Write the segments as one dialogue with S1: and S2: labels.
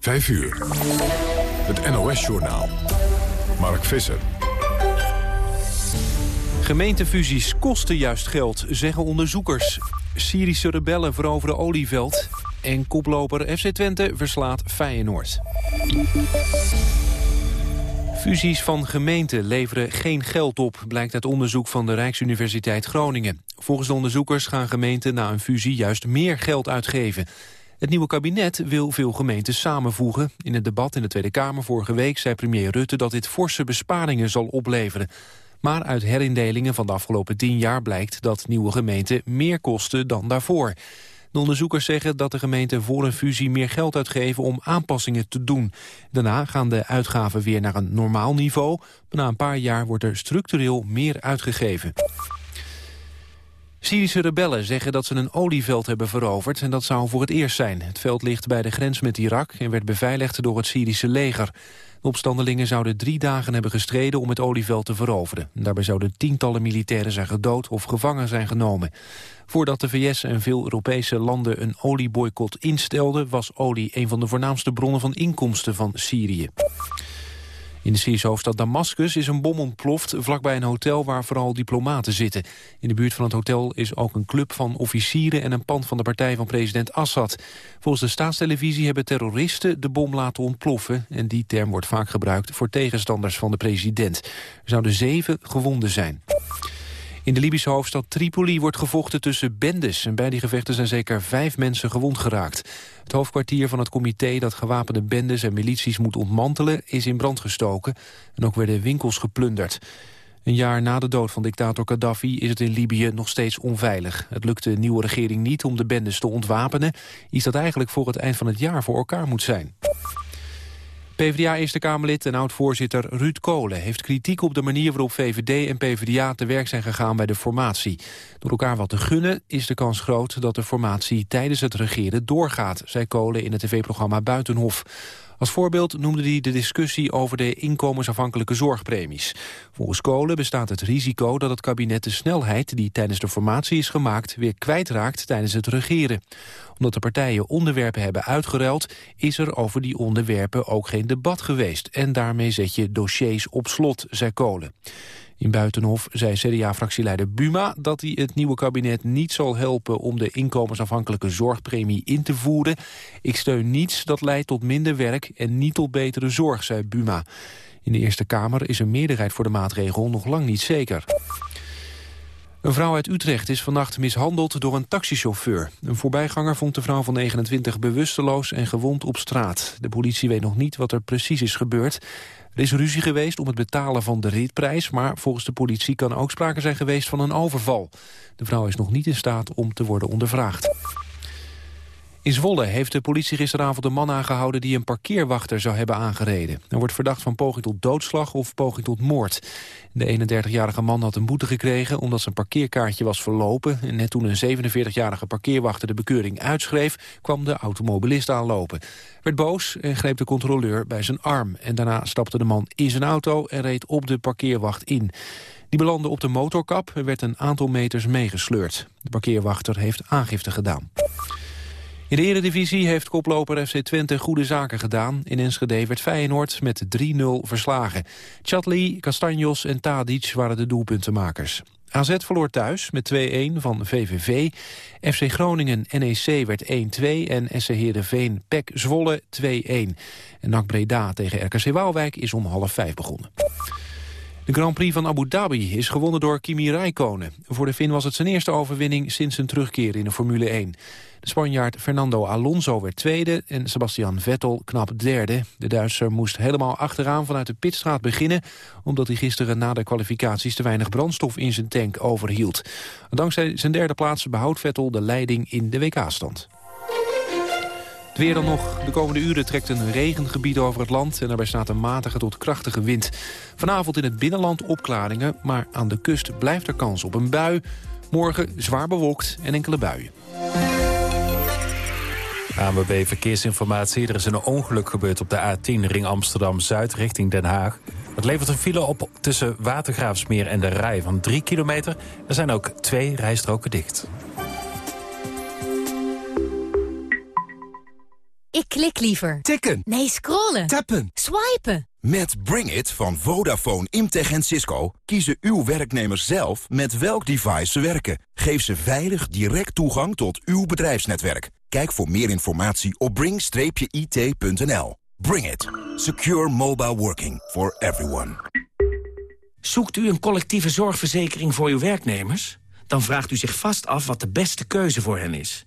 S1: 5 uur. Het NOS-journaal. Mark Visser.
S2: Gemeentefusies kosten juist geld, zeggen onderzoekers. Syrische rebellen veroveren Olieveld. En koploper FC Twente verslaat Feyenoord. Fusies van gemeenten leveren geen geld op, blijkt uit onderzoek van de Rijksuniversiteit Groningen. Volgens de onderzoekers gaan gemeenten na een fusie juist meer geld uitgeven. Het nieuwe kabinet wil veel gemeenten samenvoegen. In het debat in de Tweede Kamer vorige week zei premier Rutte dat dit forse besparingen zal opleveren. Maar uit herindelingen van de afgelopen tien jaar blijkt dat nieuwe gemeenten meer kosten dan daarvoor. De onderzoekers zeggen dat de gemeenten voor een fusie meer geld uitgeven om aanpassingen te doen. Daarna gaan de uitgaven weer naar een normaal niveau. Maar na een paar jaar wordt er structureel meer uitgegeven. Syrische rebellen zeggen dat ze een olieveld hebben veroverd en dat zou voor het eerst zijn. Het veld ligt bij de grens met Irak en werd beveiligd door het Syrische leger. De opstandelingen zouden drie dagen hebben gestreden om het olieveld te veroveren. Daarbij zouden tientallen militairen zijn gedood of gevangen zijn genomen. Voordat de VS en veel Europese landen een olieboycott instelden... was olie een van de voornaamste bronnen van inkomsten van Syrië. In de Syrische hoofdstad Damascus is een bom ontploft vlakbij een hotel waar vooral diplomaten zitten. In de buurt van het hotel is ook een club van officieren en een pand van de partij van president Assad. Volgens de staatstelevisie hebben terroristen de bom laten ontploffen en die term wordt vaak gebruikt voor tegenstanders van de president. Er zouden zeven gewonden zijn. In de Libische hoofdstad Tripoli wordt gevochten tussen bendes. En bij die gevechten zijn zeker vijf mensen gewond geraakt. Het hoofdkwartier van het comité dat gewapende bendes en milities moet ontmantelen... is in brand gestoken en ook werden winkels geplunderd. Een jaar na de dood van dictator Gaddafi is het in Libië nog steeds onveilig. Het lukt de nieuwe regering niet om de bendes te ontwapenen. Iets dat eigenlijk voor het eind van het jaar voor elkaar moet zijn. PvdA-Eerste Kamerlid en oud-voorzitter Ruud Kolen heeft kritiek op de manier waarop VVD en PvdA te werk zijn gegaan bij de formatie. Door elkaar wat te gunnen is de kans groot dat de formatie tijdens het regeren doorgaat, zei Kolen in het tv-programma Buitenhof. Als voorbeeld noemde hij de discussie over de inkomensafhankelijke zorgpremies. Volgens Kolen bestaat het risico dat het kabinet de snelheid die tijdens de formatie is gemaakt weer kwijtraakt tijdens het regeren. Omdat de partijen onderwerpen hebben uitgeruild is er over die onderwerpen ook geen debat geweest. En daarmee zet je dossiers op slot, zei Kolen. In Buitenhof zei CDA-fractieleider Buma dat hij het nieuwe kabinet niet zal helpen om de inkomensafhankelijke zorgpremie in te voeren. Ik steun niets dat leidt tot minder werk en niet tot betere zorg, zei Buma. In de Eerste Kamer is een meerderheid voor de maatregel nog lang niet zeker. Een vrouw uit Utrecht is vannacht mishandeld door een taxichauffeur. Een voorbijganger vond de vrouw van 29 bewusteloos en gewond op straat. De politie weet nog niet wat er precies is gebeurd. Er is ruzie geweest om het betalen van de ritprijs... maar volgens de politie kan ook sprake zijn geweest van een overval. De vrouw is nog niet in staat om te worden ondervraagd. In Zwolle heeft de politie gisteravond een man aangehouden... die een parkeerwachter zou hebben aangereden. Hij wordt verdacht van poging tot doodslag of poging tot moord. De 31-jarige man had een boete gekregen omdat zijn parkeerkaartje was verlopen. En net toen een 47-jarige parkeerwachter de bekeuring uitschreef... kwam de automobilist aanlopen. Werd boos en greep de controleur bij zijn arm. En daarna stapte de man in zijn auto en reed op de parkeerwacht in. Die belandde op de motorkap en werd een aantal meters meegesleurd. De parkeerwachter heeft aangifte gedaan. In de eredivisie heeft koploper FC Twente goede zaken gedaan. In Enschede werd Feyenoord met 3-0 verslagen. Chatli, Castanjos en Tadic waren de doelpuntenmakers. AZ verloor thuis met 2-1 van VVV. FC Groningen NEC werd 1-2 en SC Heerenveen PEC Zwolle 2-1. En NAC Breda tegen RKC Waalwijk is om half vijf begonnen. De Grand Prix van Abu Dhabi is gewonnen door Kimi Räikkönen. Voor de Fin was het zijn eerste overwinning sinds zijn terugkeer in de Formule 1. De Spanjaard Fernando Alonso werd tweede en Sebastian Vettel knap derde. De Duitser moest helemaal achteraan vanuit de pitstraat beginnen... omdat hij gisteren na de kwalificaties te weinig brandstof in zijn tank overhield. Dankzij zijn derde plaats behoudt Vettel de leiding in de WK-stand. Het weer dan nog. De komende uren trekt een regengebied over het land... en daarbij staat een matige tot krachtige wind. Vanavond in het binnenland opklaringen... maar aan de kust blijft er kans op een bui. Morgen zwaar bewolkt en enkele buien.
S3: ANWB Verkeersinformatie. Er is een ongeluk gebeurd op de A10 ring Amsterdam-Zuid richting Den Haag. Het levert een file op tussen Watergraafsmeer en de Rij van 3 kilometer. Er zijn ook twee rijstroken dicht.
S4: Klik liever.
S5: Tikken.
S4: Nee, scrollen.
S5: Tappen.
S4: Swipen.
S6: Met Bring It van Vodafone, Imtech en Cisco kiezen uw werknemers zelf met welk device ze werken. Geef ze veilig direct toegang tot uw bedrijfsnetwerk. Kijk voor meer informatie op bring-it.nl. Bring It. Secure mobile working for everyone.
S7: Zoekt u een collectieve zorgverzekering voor uw werknemers? Dan vraagt u zich vast af wat de beste keuze voor hen is.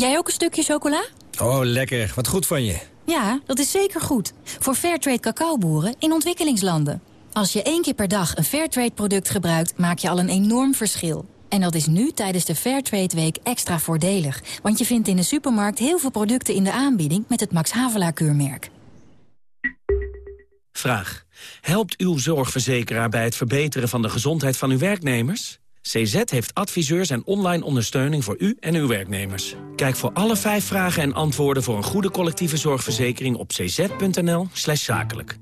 S4: Jij ook een stukje chocola?
S5: Oh, lekker. Wat goed van je.
S4: Ja, dat is zeker goed. Voor Fairtrade cacaoboeren in ontwikkelingslanden. Als je één keer per dag een Fairtrade product gebruikt... maak je al een enorm verschil. En dat is nu tijdens de Fairtrade Week extra voordelig. Want je vindt in de supermarkt heel veel producten in de aanbieding... met het Max Havelaar keurmerk.
S7: Vraag. Helpt uw zorgverzekeraar bij het verbeteren van de gezondheid van uw werknemers? CZ heeft adviseurs en online ondersteuning voor u en uw werknemers. Kijk voor alle vijf vragen en antwoorden voor een goede collectieve zorgverzekering op cz.nl slash zakelijk.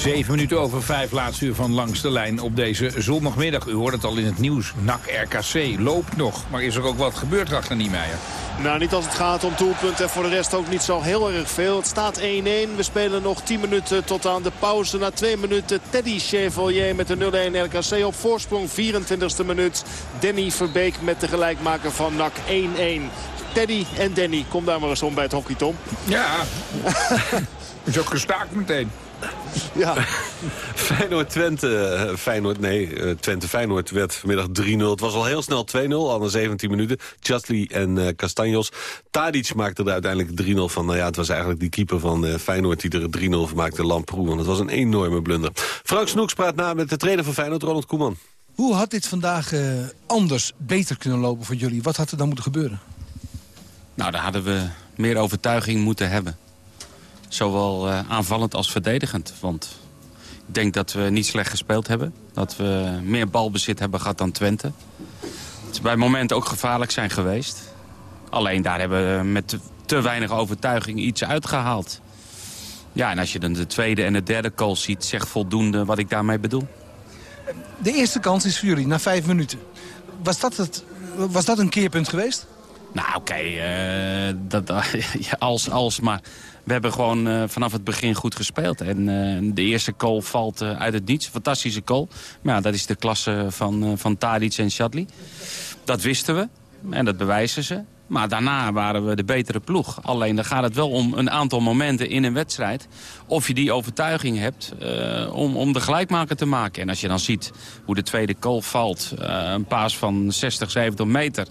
S8: Zeven minuten over vijf, laatste uur van Langs de Lijn op deze zondagmiddag. U hoort het al in het nieuws. NAC RKC loopt nog. Maar is er ook wat gebeurd achter Niemeyer?
S9: Nou, niet als het gaat om doelpunten en voor de rest ook niet zo heel erg veel. Het staat 1-1. We spelen nog 10 minuten tot aan de pauze. Na 2 minuten Teddy Chevalier met de 0-1 RKC op voorsprong. 24e minuut. Danny Verbeek met de gelijkmaker van NAC 1-1. Teddy en Danny, kom daar maar eens om bij het hockey, Tom.
S8: Ja, is ook gestaakt meteen.
S9: Ja.
S10: Feyenoord-Twente, Feyenoord, nee, eh, Twente-Feyenoord werd vanmiddag 3-0. Het was al heel snel 2-0, al na 17 minuten. Chasli en uh, Castanjos. Tadic maakte er uiteindelijk 3-0 van. Nou ja, het was eigenlijk die keeper van uh, Feyenoord die er 3-0 van maakte, Lamproe. Want het was een enorme blunder. Frank Snoeks praat na met de trainer van Feyenoord, Ronald Koeman.
S11: Hoe had dit vandaag anders, beter kunnen lopen voor jullie? Wat had er dan moeten gebeuren?
S12: Nou, daar hadden we meer overtuiging moeten hebben. Zowel uh, aanvallend als verdedigend. Want ik denk dat we niet slecht gespeeld hebben. Dat we meer balbezit hebben gehad dan Twente. Het is bij momenten ook gevaarlijk zijn geweest. Alleen daar hebben we met te, weinig overtuiging iets uitgehaald. Ja, en als je dan de tweede en de derde goal ziet... zegt voldoende wat ik daarmee bedoel.
S11: De eerste kans is voor jullie, na vijf minuten. Was dat, het, was dat een keerpunt geweest?
S12: Nou, oké, okay, uh, dat, als, als, maar we hebben gewoon uh, vanaf het begin goed gespeeld. En uh, de eerste goal valt uh, uit het niets. Fantastische goal. Maar ja, dat is de klasse van, van Tadic en Shadley. Dat wisten we. En dat bewijzen ze. Maar daarna waren we de betere ploeg. Alleen dan gaat het wel om een aantal momenten in een wedstrijd. Of je die overtuiging hebt om, om de gelijkmaker te maken. En als je dan ziet hoe de tweede goal valt. een paas van 60, 70 meter.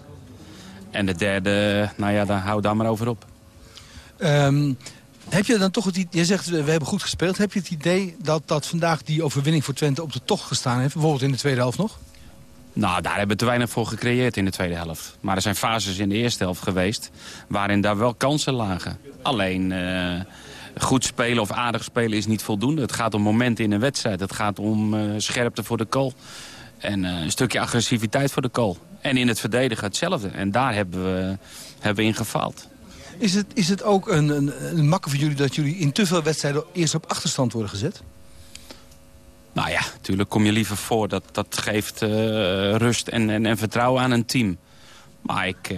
S12: En de derde, nou ja, dan hou daar maar over op.
S11: Um, heb je dan toch het idee, zegt we hebben goed gespeeld. Heb je het idee dat, dat vandaag die overwinning voor Twente op de tocht gestaan heeft? Bijvoorbeeld in de tweede helft nog?
S12: Nou, daar hebben we te weinig voor gecreëerd in de tweede helft. Maar er zijn fases in de eerste helft geweest waarin daar wel kansen lagen. Alleen uh, goed spelen of aardig spelen is niet voldoende. Het gaat om momenten in een wedstrijd. Het gaat om uh, scherpte voor de goal. En uh, een stukje agressiviteit voor de goal. En in het verdedigen hetzelfde. En daar hebben we, hebben we in gefaald.
S11: Is het, is het ook een, een, een voor jullie dat jullie in te veel wedstrijden eerst op achterstand worden gezet?
S12: Nou ja, natuurlijk kom je liever voor. Dat, dat geeft uh, rust en, en, en, vertrouwen aan een team. Maar ik, uh,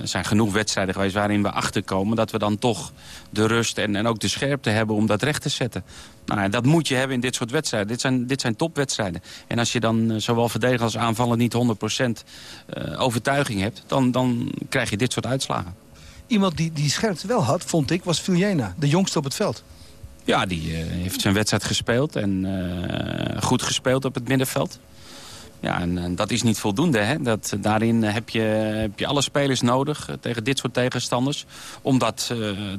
S12: er zijn genoeg wedstrijden geweest waarin we achterkomen... dat we dan toch de rust en, en ook de scherpte hebben om dat recht te zetten. Nou, dat moet je hebben in dit soort wedstrijden. Dit zijn, dit zijn topwedstrijden. En als je dan uh, zowel verdedigen als aanvallen niet 100% overtuiging hebt... Dan, dan krijg je dit soort uitslagen.
S11: Iemand die, die scherpte wel had, vond ik, was Viljena, de jongste op het veld.
S12: Ja, die uh, heeft zijn wedstrijd gespeeld en uh, goed gespeeld op het middenveld. Ja, en, dat is niet voldoende. Hè? Dat, daarin heb je, heb je alle spelers nodig uh, tegen dit soort tegenstanders om dat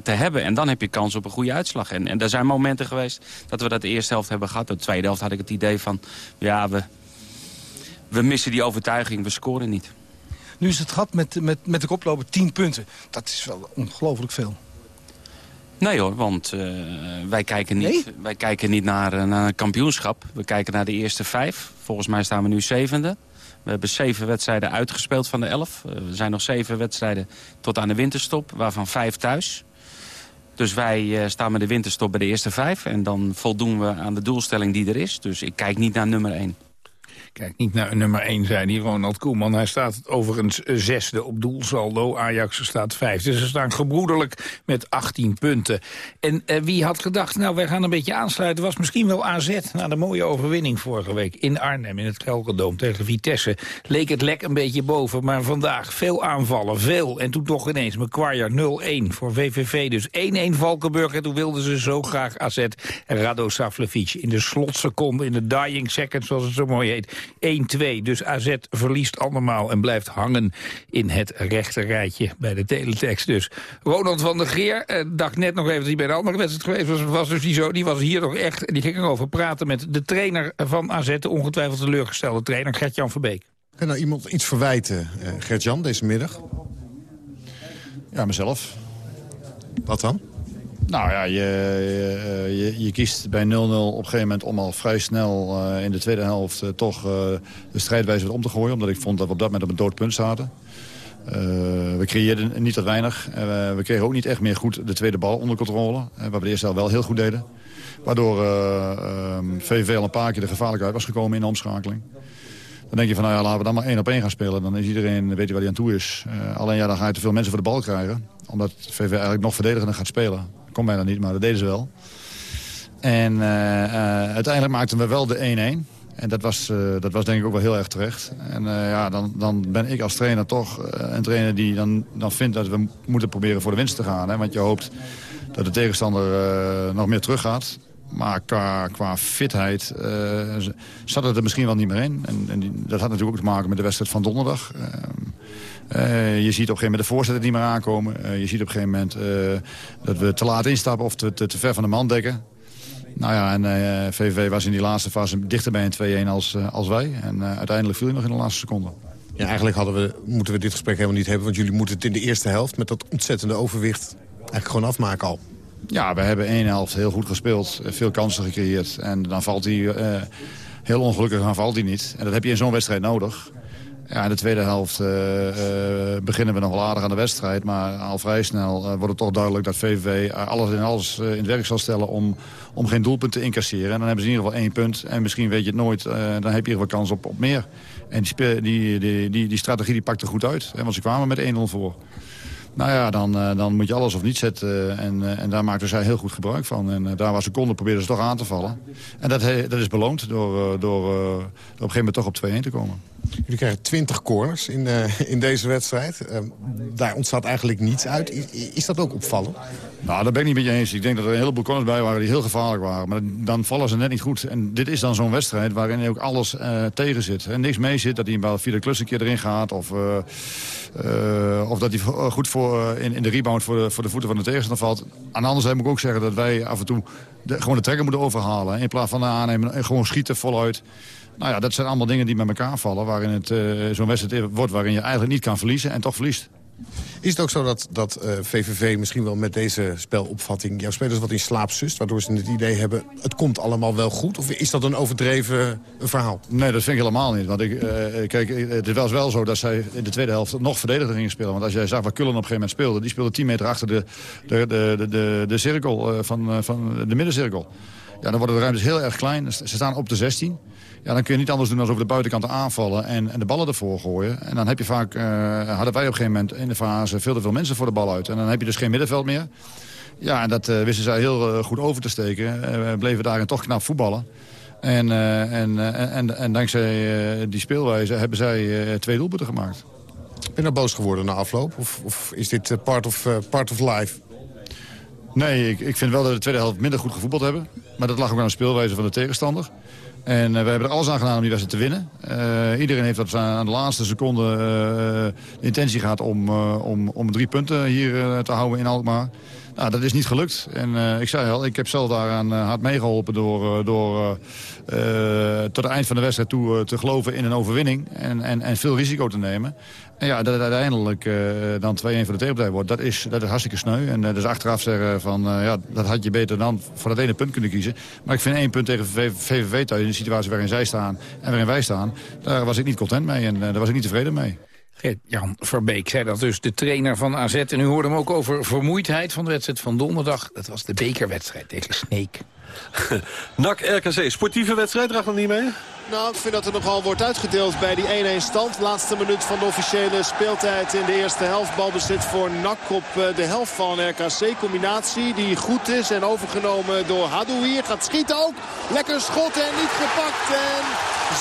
S12: te hebben. En dan heb je kans op een goede uitslag. En, en er zijn momenten geweest dat we dat de eerste helft hebben gehad. De tweede helft had ik het idee van, ja, we, we missen die overtuiging, we scoren niet.
S11: Nu is het gat met, met, met de koploper 10 punten. Dat is wel ongelooflijk veel.
S12: Nee hoor, want uh, wij, kijken niet, nee? wij kijken niet naar, naar een kampioenschap. We kijken naar de eerste vijf. Volgens mij staan we nu zevende. We hebben zeven wedstrijden uitgespeeld van de elf. Er zijn nog zeven wedstrijden tot aan de winterstop, waarvan vijf thuis. Dus wij uh, staan met de winterstop bij de eerste vijf. En dan voldoen we aan de doelstelling die er is. Dus ik kijk niet naar nummer één.
S8: Kijk niet naar nummer 1, zei die Ronald Koeman. Hij staat overigens zesde op doelsaldo. Ajax staat vijfde. Ze staan gebroederlijk met 18 punten. En uh, wie had gedacht, nou, wij gaan een beetje aansluiten... was misschien wel AZ na de mooie overwinning vorige week... in Arnhem, in het Kelderdoom tegen Vitesse. Leek het lek een beetje boven, maar vandaag veel aanvallen, veel. En toen toch ineens McQuire 0-1 voor VVV. Dus 1-1 Valkenburg. En toen wilden ze zo graag AZ en Rado Savlevic... in de slotseconde, in de dying second, zoals het zo mooi heet 1-2. Dus AZ verliest allemaal en blijft hangen in het rechte rijtje bij de teletext. Dus Ronald van der Geer eh, dacht net nog even dat hij bij de andere wedstrijd geweest was. was dus die, zo, die was hier nog echt. Die ging erover praten met de trainer van AZ. De ongetwijfeld teleurgestelde trainer Gert-Jan Verbeek.
S13: Kan nou iemand iets verwijten, uh, Gert-Jan, deze middag?
S14: Ja, mezelf.
S13: Wat dan?
S14: Nou ja, je, je, je kiest bij 0-0 op een gegeven moment om al vrij snel uh, in de tweede helft uh, toch uh, de strijdwijze om te gooien. Omdat ik vond dat we op dat moment op een dood punt zaten. we creëerden niet dat weinig. we kregen ook niet echt meer goed de tweede bal onder controle. waar we de eerste helft wel heel goed deden. Waardoor VVV um, al een paar keer er gevaarlijk uit was gekomen in de omschakeling. Dan denk je van, nou ja, laten we dan maar één op één gaan spelen. Dan is iedereen, weet je waar hij aan toe is. alleen ja, dan ga je te veel mensen voor de bal krijgen. Omdat VV eigenlijk nog verdedigender gaat spelen kon bijna niet, maar dat deden ze wel. En uh, uh, uiteindelijk maakten we wel de 1-1. En dat was, uh, dat was denk ik ook wel heel erg terecht. En ja, dan, dan ben ik als trainer toch een trainer die dan, dan vindt dat we moeten proberen voor de winst te gaan. Hè? Want je hoopt dat de tegenstander nog meer teruggaat. Maar qua, qua fitheid zat het er misschien wel niet meer in. En, en dat had natuurlijk ook te maken met de wedstrijd van donderdag. Uh, je ziet op een gegeven moment de voorzetten niet meer aankomen. Uh, je ziet op een gegeven moment uh, dat we te laat instappen of te, te, te, ver van de man dekken. Nou ja, en VVV was in die laatste fase dichter bij een 2-1 als, als wij. En uiteindelijk viel hij nog in de laatste seconde.
S13: Ja, eigenlijk hadden we, moeten we dit gesprek helemaal niet hebben... want jullie moeten het in de eerste helft met dat ontzettende overwicht... eigenlijk gewoon afmaken al.
S14: Ja, we hebben één helft heel goed gespeeld, veel kansen gecreëerd. En dan valt hij, heel ongelukkig dan valt hij niet. En dat heb je in zo'n wedstrijd nodig. Ja, in de tweede helft uh, uh, beginnen we nog wel aardig aan de wedstrijd. Maar al vrij snel uh, wordt het toch duidelijk dat VVV alles in alles in het werk zal stellen... om, om geen doelpunt te incasseren. En dan hebben ze in ieder geval één punt. En misschien weet je het nooit, dan heb je in ieder geval kans op, op meer. En die, die, die, die, die strategie die pakte goed uit. Hè, want ze kwamen met 1-0 voor. Nou ja, dan, dan moet je alles of niet zetten. En, en daar maakten zij heel goed gebruik van. En daar waar ze konden, probeerden ze toch aan te vallen. En dat, dat is beloond door, door, door op een gegeven moment toch op 2-1 te komen.
S13: Jullie krijgen 20 corners in, uh, in deze wedstrijd. Uh, daar ontstaat eigenlijk niets uit. Is, dat ook opvallend?
S14: Nou, daar ben ik niet met je eens. Ik denk dat er een heleboel corners bij waren die heel gevaarlijk waren. Maar dan vallen ze net niet goed. En dit is dan zo'n wedstrijd waarin ook alles uh, tegen zit. En niks mee zit. Dat hij via de klus een keer erin gaat. Of, of dat hij goed voor, in, in de rebound voor de, voor de voeten van de tegenstander valt. Aan de andere moet ik ook zeggen dat wij af en toe de, gewoon de trekker moeten overhalen. In plaats van aannemen en gewoon schieten voluit. Nou ja, dat zijn allemaal dingen die met elkaar vallen... waarin het uh, zo'n wedstrijd wordt waarin je eigenlijk niet kan verliezen en toch verliest.
S13: Is het ook zo dat, dat uh, VVV misschien wel met deze spelopvatting... jouw spelers wat in slaap zust, waardoor ze het idee hebben... het komt allemaal wel goed? Of is dat een overdreven verhaal?
S14: Nee, dat vind ik helemaal niet. Want ik, uh, kijk, het was wel zo dat zij in de tweede helft nog verdediger gingen spelen. Want als jij zag waar Kullen op een gegeven moment speelde... die speelde 10 meter achter de, de, de, de, de, cirkel, van, van de middencirkel. Ja, dan worden de ruimtes heel erg klein. Ze staan op de 16... Ja, dan kun je niet anders doen dan over de buitenkant aanvallen en, en de ballen ervoor gooien. En dan heb je vaak, uh, hadden wij op een gegeven moment in de fase veel te veel mensen voor de bal uit. En dan heb je dus geen middenveld meer. Ja, en dat uh, wisten zij heel uh, goed over te steken. we bleven daarin toch knap voetballen. En, en, en, en dankzij die speelwijze hebben zij twee doelpunten gemaakt.
S13: Ben je nou boos geworden na afloop? Of, of is dit part, of, part of life?
S14: Nee, ik, ik vind wel dat we de tweede helft minder goed gevoetbald hebben. Maar dat lag ook aan de speelwijze van de tegenstander. En uh, we hebben er alles aan gedaan om die wedstrijd te winnen. Uh, iedereen heeft dat aan de laatste seconde de intentie gehad om, om, om drie punten hier te houden in Alkmaar. Nou, dat is niet gelukt. En ik zei al, ik heb zelf daaraan hard meegeholpen door, door tot het eind van de wedstrijd toe te geloven in een overwinning. En, en, en veel risico te nemen. En ja, dat het uiteindelijk uh, dan 2-1 voor de tegenpartij wordt, dat is, dat is hartstikke sneu. En uh, dus achteraf zeggen van, uh, ja, dat had je beter dan voor dat ene punt kunnen kiezen. Maar ik vind één punt tegen VVV thuis, in de situatie waarin zij staan en waarin wij staan, daar was ik niet content mee en daar was ik niet tevreden mee.
S8: Jan Verbeek zei dat dus, de trainer van AZ. En u hoorde hem ook over vermoeidheid van de wedstrijd van donderdag. Dat was de bekerwedstrijd tegen Sneek.
S10: NAC RKC, sportieve wedstrijd, draagt nog niet mee?
S9: Nou, ik vind dat er nogal wordt uitgedeeld bij die 1-1 stand. Laatste minuut van de officiële speeltijd in de eerste helft. Balbezit voor NAC op eh, de helft van RKC. Combinatie die goed is en overgenomen door Hadouier. Gaat schieten ook. Lekker schot en niet gepakt. En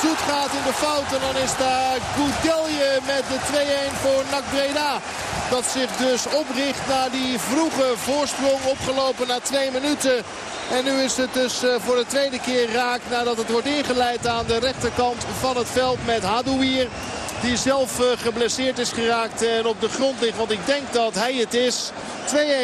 S9: Zoet gaat in de fout. En dan is daar Goudelje met de 2-1 voor NAC Breda. Dat zich dus opricht na die vroege voorsprong opgelopen na twee minuten. En nu is het dus eh, voor de tweede keer raak nadat het wordt ingeleid aan de rechterkant van het veld met Hadouier. Die zelf eh, geblesseerd is geraakt en op de grond ligt. Want ik denk dat hij het is.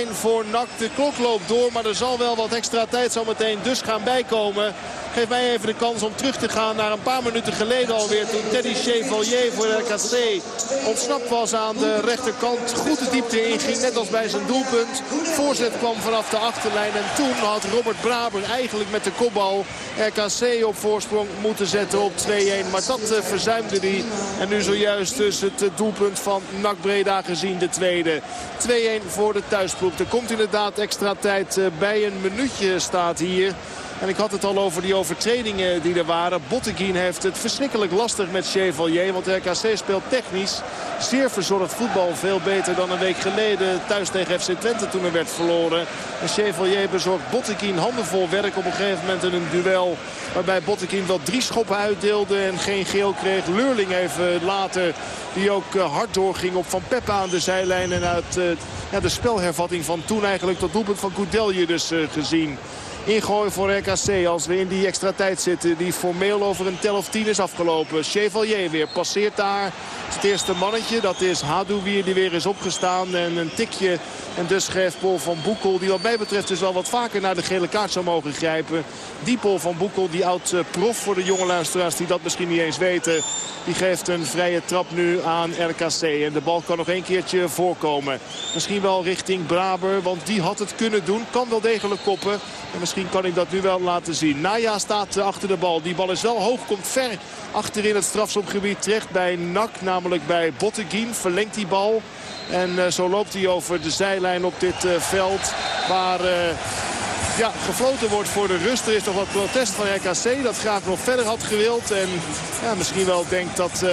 S9: 2-1 voor NAC. De klok loopt door. Maar er zal wel wat extra tijd zometeen dus gaan bijkomen. Geef mij even de kans om terug te gaan naar een paar minuten geleden alweer. Toen Teddy Chevalier voor de RKC ontsnapt was aan de rechterkant. Goed de diepte inging, net als bij zijn doelpunt. Voorzet kwam vanaf de achterlijn. En toen had Robert Braber eigenlijk met de kopbal RKC op voorsprong moeten zetten op 2-1. Maar dat uh, verzuimde hij. En nu zojuist dus het uh, doelpunt van NAC Breda gezien de tweede. 2-1 voor de thuisploeg. Er komt inderdaad extra tijd uh, bij. Een minuutje staat hier. En ik had het al over die overtredingen die er waren. Botteguin heeft het verschrikkelijk lastig met Chevalier. Want RKC speelt technisch zeer verzorgd voetbal. Veel beter dan een week geleden thuis tegen FC Twente toen er werd verloren. En Chevalier bezorgt Botteguin handenvol werk op een gegeven moment in een duel. Waarbij Botteguin wel drie schoppen uitdeelde en geen geel kreeg. Leurling even later die ook eh, hard doorging op Van Peppe aan de zijlijn. En uit uh, ja, de spelhervatting van toen eigenlijk tot doelpunt van Goudelje dus uh, gezien. Ingooi voor RKC als we in die extra tijd zitten. Die formeel over een tel of tien is afgelopen. Chevalier weer passeert daar. Het eerste mannetje, dat is Hadouier die weer is opgestaan. En een tikje. En dus geeft Paul van Boekel, die wat mij betreft dus wel wat vaker naar de gele kaart zou mogen grijpen. Die Paul van Boekel, die oud-prof voor de jonge luisteraars die dat misschien niet eens weten. Die geeft een vrije trap nu aan RKC. En de bal kan nog een keertje voorkomen. Misschien wel richting Braber, want die had het kunnen doen. Kan wel degelijk koppen. En misschien kan ik dat nu wel laten zien. Naya staat achter de bal. Die bal is wel hoog, komt ver achterin het strafschopgebied terecht bij Nak. Namelijk bij Botteguin. Verlengt die bal. En uh, zo loopt hij over de zijlijn op dit uh, veld. Waar... Ja, gefloten wordt voor de rust. Er is nog wat protest van RKC dat graag nog verder had gewild. En ja, misschien wel denkt dat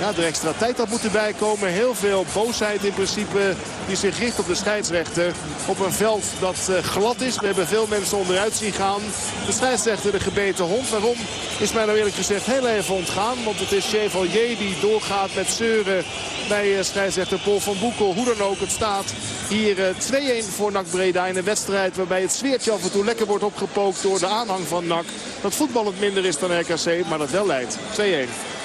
S9: ja, er extra tijd had moeten bijkomen. Heel veel boosheid in principe die zich richt op de scheidsrechter. Op een veld dat uh, glad is. We hebben veel mensen onderuit zien gaan. De scheidsrechter de gebeten hond. Waarom is mij nou eerlijk gezegd heel even ontgaan. Want het is Chevalier die doorgaat met zeuren bij uh, scheidsrechter Paul van Boekel. Hoe dan ook, het staat hier uh, 2-1 voor NAC Breda in een wedstrijd waarbij het sfeertje af en toe lekker wordt opgepookt door de aanhang van NAC. Dat voetballend minder is dan RKC, maar dat wel leidt. 2-1.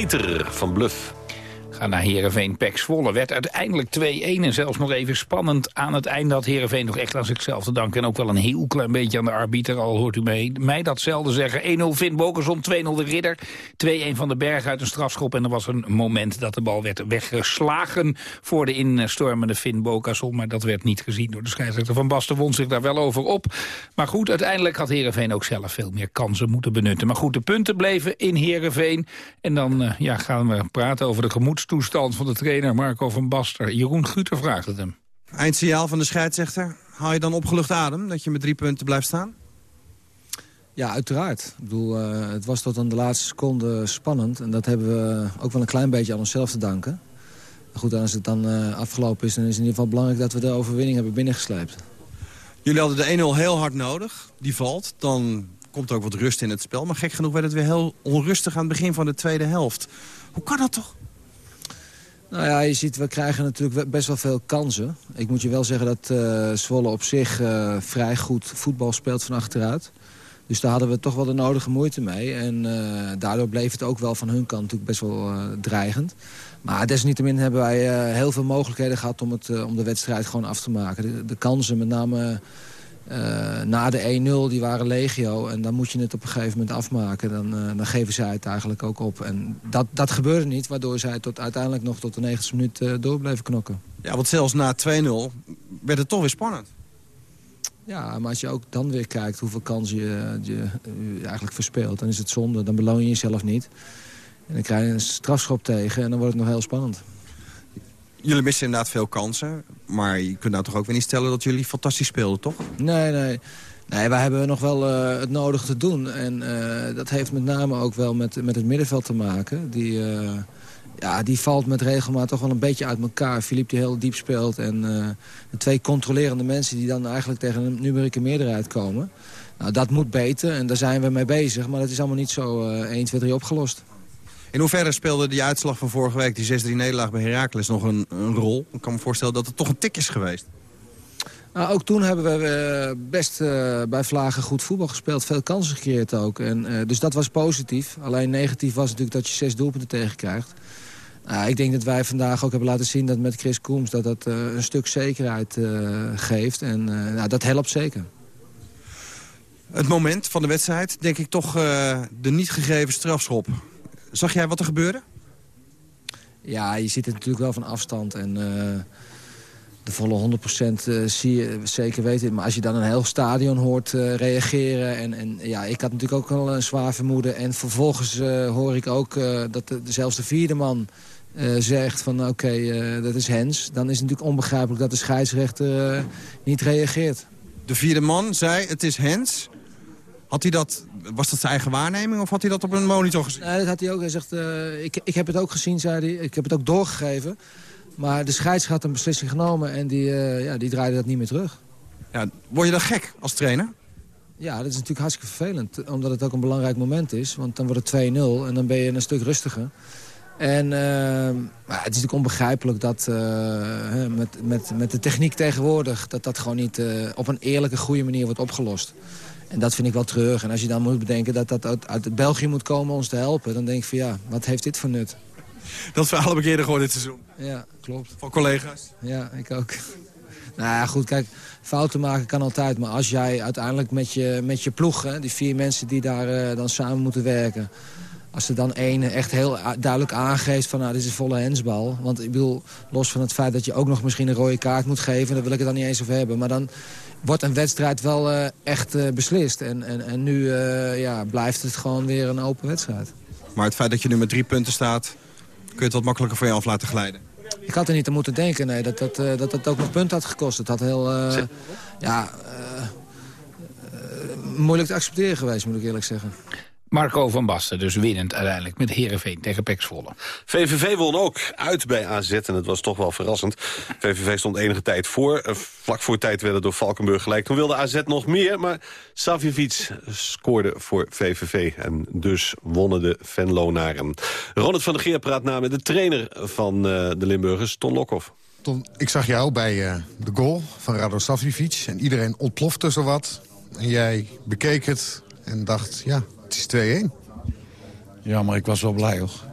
S10: Peter van Bluff.
S8: Ga naar Heerenveen. Pek Zwolle werd uiteindelijk 2-1 en zelfs nog even spannend. Aan het einde had Heerenveen nog echt aan zichzelf te danken. En ook wel een heel klein beetje aan de arbiter, al hoort u mee. mij datzelfde zeggen. 1-0 Vin Bokersom, 2-0 de Ridder. 2-1 van de Berg uit een strafschop. En er was een moment dat de bal werd weggeslagen voor de instormende Finn Bokersom. Maar dat werd niet gezien door de scheidsrechter van Basten. Wond zich daar wel over op. Maar goed, uiteindelijk had Heerenveen ook zelf veel meer kansen moeten benutten. Maar goed, de punten bleven in Heerenveen. En dan uh, ja, gaan we praten over de gemoeds toestand van de trainer Marco van Baster. Jeroen Guter vraagt het hem.
S15: Eindsignaal van de scheidsrechter. Haal je dan opgelucht adem dat je met drie punten blijft staan?
S16: Ja, uiteraard. Ik bedoel, uh, het was tot aan de laatste seconde spannend. En dat hebben we ook wel een klein beetje aan onszelf te danken. Goed, als het dan uh, afgelopen is, dan is het in ieder geval belangrijk dat we de overwinning hebben binnengesleept.
S15: Jullie hadden de 1-0 heel hard nodig. Die valt. Dan komt er ook wat rust in het spel. Maar gek genoeg werd het weer heel onrustig aan het begin van de tweede helft. Hoe kan dat toch?
S16: Nou ja, je ziet, we krijgen natuurlijk best wel veel kansen. Ik moet je wel zeggen dat uh, Zwolle op zich uh, vrij goed voetbal speelt van achteruit. Dus daar hadden we toch wel de nodige moeite mee. En uh, daardoor bleef het ook wel van hun kant natuurlijk best wel dreigend. Maar desniettemin hebben wij heel veel mogelijkheden gehad om, het, om de wedstrijd gewoon af te maken. De, de kansen, met name uh, na de 1-0, die waren legio. En dan moet je het op een gegeven moment afmaken. Dan, uh, dan geven zij het eigenlijk ook op. En dat, dat gebeurde niet, waardoor zij tot, uiteindelijk nog tot de 90 minuut uh, door bleven knokken.
S15: Ja, want zelfs na 2-0 werd het toch weer spannend.
S16: Ja, maar als je ook dan weer kijkt hoeveel kansen je, je, je eigenlijk verspeelt... dan is het zonde, dan beloon je jezelf niet. En dan krijg je een strafschop tegen en dan wordt het nog heel spannend.
S15: Jullie missen inderdaad veel kansen. Maar je kunt nou toch ook weer niet stellen dat jullie fantastisch speelden, toch?
S16: Nee, nee. Nee, wij hebben nog wel uh, het nodig te doen. En uh, dat heeft met name ook wel met, met het middenveld te maken. Die, uh, ja, die valt met regelmaat toch wel een beetje uit elkaar. Philippe die heel diep speelt. En de twee controlerende mensen die dan eigenlijk tegen een numerieke meerderheid komen. Nou, dat moet beter en daar zijn we mee bezig. Maar dat is allemaal niet zo 1, 2, 3 opgelost.
S15: In hoeverre speelde die uitslag van vorige week, die 6-3 nederlaag bij Heracles, nog een, een, rol? Ik kan me voorstellen dat het toch een tik is geweest.
S16: Nou, ook toen hebben we best uh, bij Vlagen goed voetbal gespeeld. Veel kansen gecreëerd ook. En, uh, dus dat was positief. Alleen negatief was natuurlijk dat je zes doelpunten tegenkrijgt. Uh, ik denk dat wij vandaag ook hebben laten zien dat met Chris Koems... dat dat een stuk zekerheid geeft. En nou, dat helpt zeker.
S15: Het moment van de wedstrijd, denk ik toch de niet gegeven strafschop. Zag jij wat er gebeurde?
S16: Ja, je ziet het natuurlijk wel van afstand. En uh, de volle 100% uh, zie je zeker weten. Maar als je dan een heel stadion hoort uh, reageren... En, en ja, ik had natuurlijk ook wel een zwaar vermoeden. En vervolgens hoor ik ook dat de, zelfs de vierde man... zegt van oké, okay, dat is Hens. Dan is het natuurlijk onbegrijpelijk dat de scheidsrechter niet reageert.
S15: De vierde man zei het is Hens. Had hij dat, was dat zijn eigen waarneming of had hij dat op een monitor gezien?
S16: Nee, dat had hij ook. Hij zegt, uh, ik, ik heb het ook gezien, zei hij. Ik heb het ook doorgegeven. Maar de scheidsrechter had een beslissing genomen en die, uh, ja, die draaide dat niet meer terug.
S15: Ja, word je dan gek als trainer?
S16: Ja, dat is natuurlijk hartstikke vervelend. Omdat het ook een belangrijk moment is. Want dan wordt het 2-0 en dan ben je een stuk rustiger. En uh, maar het is natuurlijk onbegrijpelijk dat uh, met, met, met de techniek tegenwoordig... dat dat gewoon niet op een eerlijke, goede manier wordt opgelost. En dat vind ik wel terug. En als je dan moet bedenken dat dat uit, uit België moet komen ons te helpen... dan denk ik van ja, wat heeft dit voor nut?
S15: Dat verhaal heb ik eerder gehoord dit seizoen.
S16: Ja, klopt.
S15: Van collega's?
S16: Ja, ik ook. Nou ja, goed, kijk, fouten maken kan altijd. Maar als jij uiteindelijk met je, met je ploeg, hè, die vier mensen die daar uh, dan samen moeten werken... als er dan één echt heel duidelijk aangeeft van nou, dit is een volle hensbal. Want ik bedoel, los van het feit dat je ook nog misschien een rode kaart moet geven... daar wil ik het dan niet eens over hebben. Maar dan wordt een wedstrijd wel uh, echt uh, beslist. En, en, en nu uh, ja, blijft het gewoon weer een open wedstrijd.
S15: Maar het feit dat je nu met drie punten staat... kun je het wat makkelijker voor je af laten glijden?
S16: Ik had er niet aan moeten denken, nee, dat dat, dat, dat ook nog punten had gekost. Het had heel ja, moeilijk te accepteren geweest, moet ik eerlijk zeggen.
S8: Marco van Basten, dus winnend uiteindelijk met Heerenveen tegen Pek Zwolle.
S10: VVV won ook uit bij AZ en het was toch wel verrassend. VVV stond enige tijd voor. Vlak voor tijd werden door Valkenburg gelijk. Toen wilde AZ nog meer, maar Savjevic scoorde voor VVV. En dus wonnen de Venlonaren. Ronald van der Geer praat na met de trainer van uh, de Limburgers, Ton Lokhoff.
S13: Ton, ik zag jou bij uh, de goal van Rado Savjevic en iedereen ontplofte zowat. En jij bekeek het en dacht, ja, het is 2-1.
S17: Ja, maar ik was wel blij, hoor.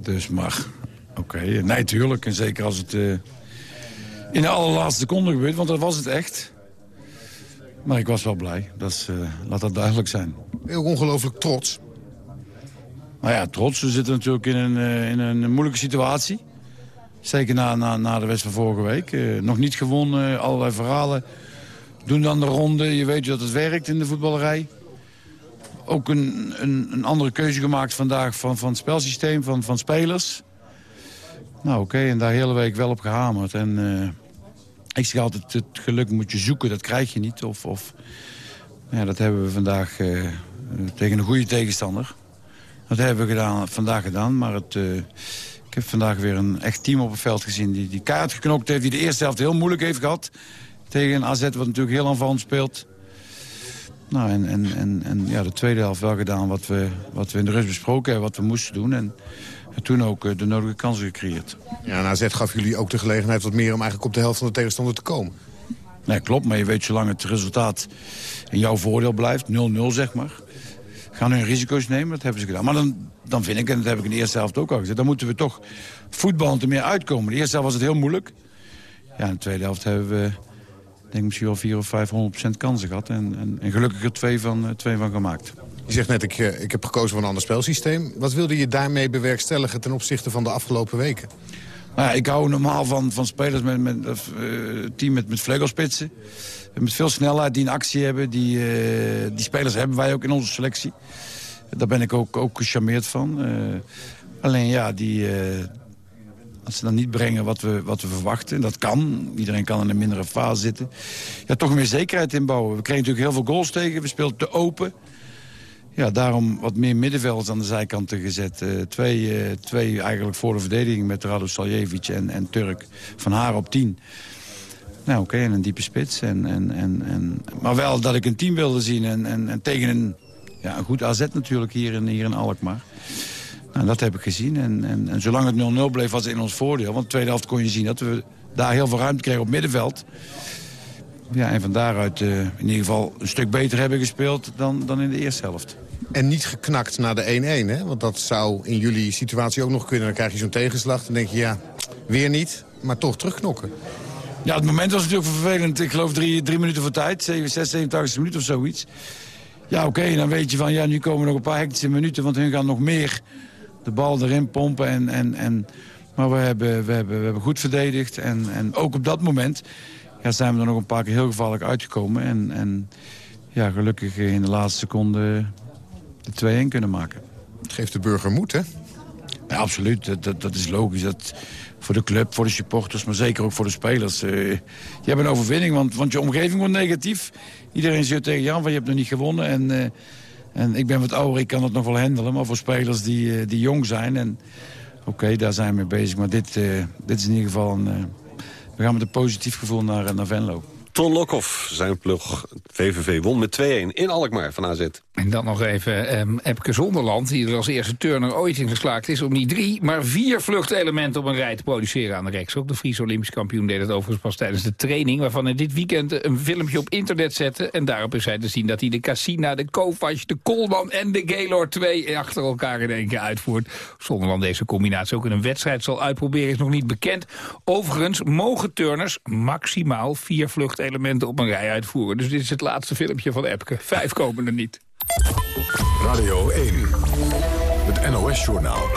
S18: Dus maar, oké. Nee, tuurlijk. En zeker als het in de allerlaatste seconde gebeurt, want dat was het echt. Maar ik was wel blij. Dat is, laat dat duidelijk zijn.
S13: Heel ongelooflijk trots.
S18: Nou ja, trots. We zitten natuurlijk in een, in een moeilijke situatie. Zeker na, na, na de wedstrijd van vorige week. Uh, nog niet gewonnen, allerlei verhalen. Doen dan de ronde. Je weet dat het werkt in de voetballerij. Ook een, een, een andere keuze gemaakt vandaag van, van het spelsysteem, van, van spelers. Nou oké, en daar hele week wel op gehamerd. En uh, ik zeg altijd, het geluk moet je zoeken, dat krijg je niet. Of, of ja, dat hebben we vandaag uh, tegen een goede tegenstander. Dat hebben we gedaan, vandaag gedaan, maar het... Ik heb vandaag weer een echt team op het veld gezien... die die kaart geknokt heeft, die de eerste helft heel moeilijk heeft gehad. Tegen een AZ wat natuurlijk heel aanvallend speelt. Nou, en, en, en, en ja, de tweede helft wel gedaan wat we, wat we in de rust besproken hebben... wat we moesten doen. En, toen ook eh, de nodige kansen gecreëerd.
S13: Ja, en AZ gaf jullie ook de gelegenheid wat meer... om eigenlijk op de helft van de tegenstander te komen.
S18: Nee, klopt. Maar je weet, zolang het resultaat in jouw voordeel blijft... 0-0 zeg maar gaan hun risico's nemen. Dat hebben ze gedaan. Maar dan, dan vind ik, en dat heb ik in de eerste helft ook al gezegd... dan moeten we toch voetballend er meer uitkomen. De eerste helft was het heel moeilijk. Ja, in de tweede helft hebben we denk misschien wel 400 of 500 procent kansen gehad. En, en, en, gelukkig er twee van, eh, twee van gemaakt.
S13: Je zegt net, ik, eh, ik heb gekozen voor een ander spelsysteem. Wat wilde je daarmee bewerkstelligen ten opzichte van de afgelopen weken?
S18: Nou ja, ik hou normaal van, van spelers met, met uh, team met, met vleugelspitsen. Met veel snelheid, die een actie hebben. Die, uh, die spelers hebben wij ook in onze selectie. Daar ben ik ook, ook gecharmeerd van. Uh, alleen ja, die, als ze dan niet brengen wat we, wat we verwachten. Dat kan. Iedereen kan in een mindere fase zitten. Ja, toch meer zekerheid inbouwen. We kregen natuurlijk heel veel goals tegen. We speelden te open. Ja, daarom wat meer middenvelders aan de zijkanten gezet. Uh, twee, uh, twee eigenlijk voor de verdediging met Rado Saljevic en, en Turk van haar op tien. Nou oké, en een diepe spits. En, en, en, en, maar wel dat ik een team wilde zien. En, en, en tegen een, ja, een goed AZ natuurlijk hier in, hier in Alkmaar. Nou, dat heb ik gezien. En, en, en zolang het 0-0 bleef was het in ons voordeel. Want de tweede helft kon je zien dat we daar heel veel ruimte kregen op middenveld. Ja, en van daaruit uh, in ieder geval een stuk beter hebben gespeeld dan, dan in de eerste helft.
S13: En niet geknakt naar de 1-1, hè? Want dat zou in jullie situatie ook nog kunnen. Dan krijg je zo'n tegenslag. Dan denk je, ja, weer niet, maar toch terugknokken.
S18: Ja, het moment was natuurlijk vervelend. Ik geloof drie, drie minuten voor tijd. 7, 6, 87 minuten of zoiets. Ja, oké, okay, dan weet je van, ja, nu komen nog een paar hectische minuten. Want hun gaan nog meer de bal erin pompen. En, en, en, maar we hebben, we, hebben, we hebben goed verdedigd. En, en ook op dat moment ja, zijn we er nog een paar keer heel gevaarlijk uitgekomen. En, en ja, gelukkig in de laatste seconde de 2-1 kunnen maken.
S13: Het geeft de burger moed, hè?
S18: Ja, absoluut. Dat, dat, dat, is logisch. Dat, voor de club, voor de supporters, maar zeker ook voor de spelers. Uh, je hebt een overwinning, want, want je omgeving wordt negatief. Iedereen zegt tegen Jan van je hebt nog niet gewonnen. En, uh, en ik ben wat ouder, ik kan het nog wel handelen. Maar voor spelers die, uh, die jong zijn. En oké, daar zijn we mee bezig. Maar dit, dit is in ieder geval een... we gaan met een positief gevoel naar, naar Venlo.
S10: Ton Lokhoff, zijn ploeg VVV won met 2-1 in Alkmaar van AZ.
S8: En dan nog even um, Epke Zonderland, die er als eerste turner ooit in geslaagd is... om niet drie, maar vier vluchtelementen op een rij te produceren aan de. Ook de Friese Olympisch kampioen deed het overigens pas tijdens de training... waarvan hij dit weekend een filmpje op internet zette. En daarop is hij te zien dat hij de Cassina, de Kovac, de Kolman en de Gaylord 2... achter elkaar in één keer uitvoert. Zonderland deze combinatie ook in een wedstrijd zal uitproberen is nog niet bekend. Overigens mogen turners maximaal vier vluchtelementen op een rij uitvoeren. Dus dit is het laatste filmpje van Epke. Vijf komen er niet.
S1: Radio 1, het NOS-journaal.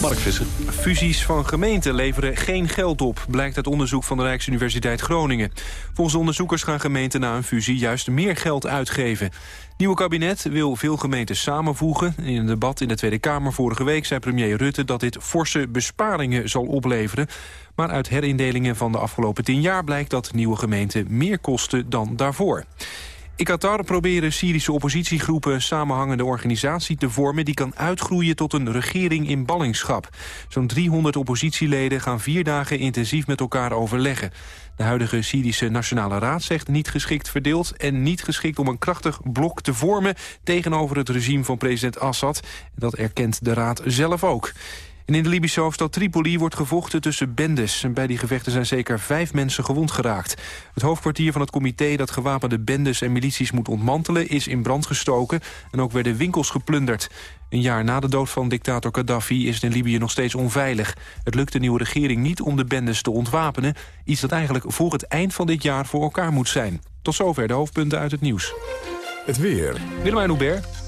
S2: Mark Visser. Fusies van gemeenten leveren geen geld op, blijkt uit onderzoek van de Rijksuniversiteit Groningen. Volgens onderzoekers gaan gemeenten na een fusie juist meer geld uitgeven. nieuwe kabinet wil veel gemeenten samenvoegen. In een debat in de Tweede Kamer vorige week zei premier Rutte dat dit forse besparingen zal opleveren. Maar uit herindelingen van de afgelopen tien jaar blijkt dat nieuwe gemeenten meer kosten dan daarvoor. In Qatar proberen Syrische oppositiegroepen samenhangende organisatie te vormen... die kan uitgroeien tot een regering in ballingschap. Zo'n 300 oppositieleden gaan vier dagen intensief met elkaar overleggen. De huidige Syrische Nationale Raad zegt niet geschikt verdeeld... en niet geschikt om een krachtig blok te vormen tegenover het regime van president Assad. Dat erkent de Raad zelf ook. En in de Libische hoofdstad Tripoli wordt gevochten tussen bendes. En bij die gevechten zijn zeker vijf mensen gewond geraakt. Het hoofdkwartier van het comité dat gewapende bendes en milities moet ontmantelen... is in brand gestoken en ook werden winkels geplunderd. Een jaar na de dood van dictator Gaddafi is het in Libië nog steeds onveilig. Het lukt de nieuwe regering niet om de bendes te ontwapenen. Iets dat eigenlijk voor het eind van dit jaar voor elkaar moet zijn. Tot zover de hoofdpunten uit het nieuws.
S1: Het weer.
S2: Willemijn Hubert.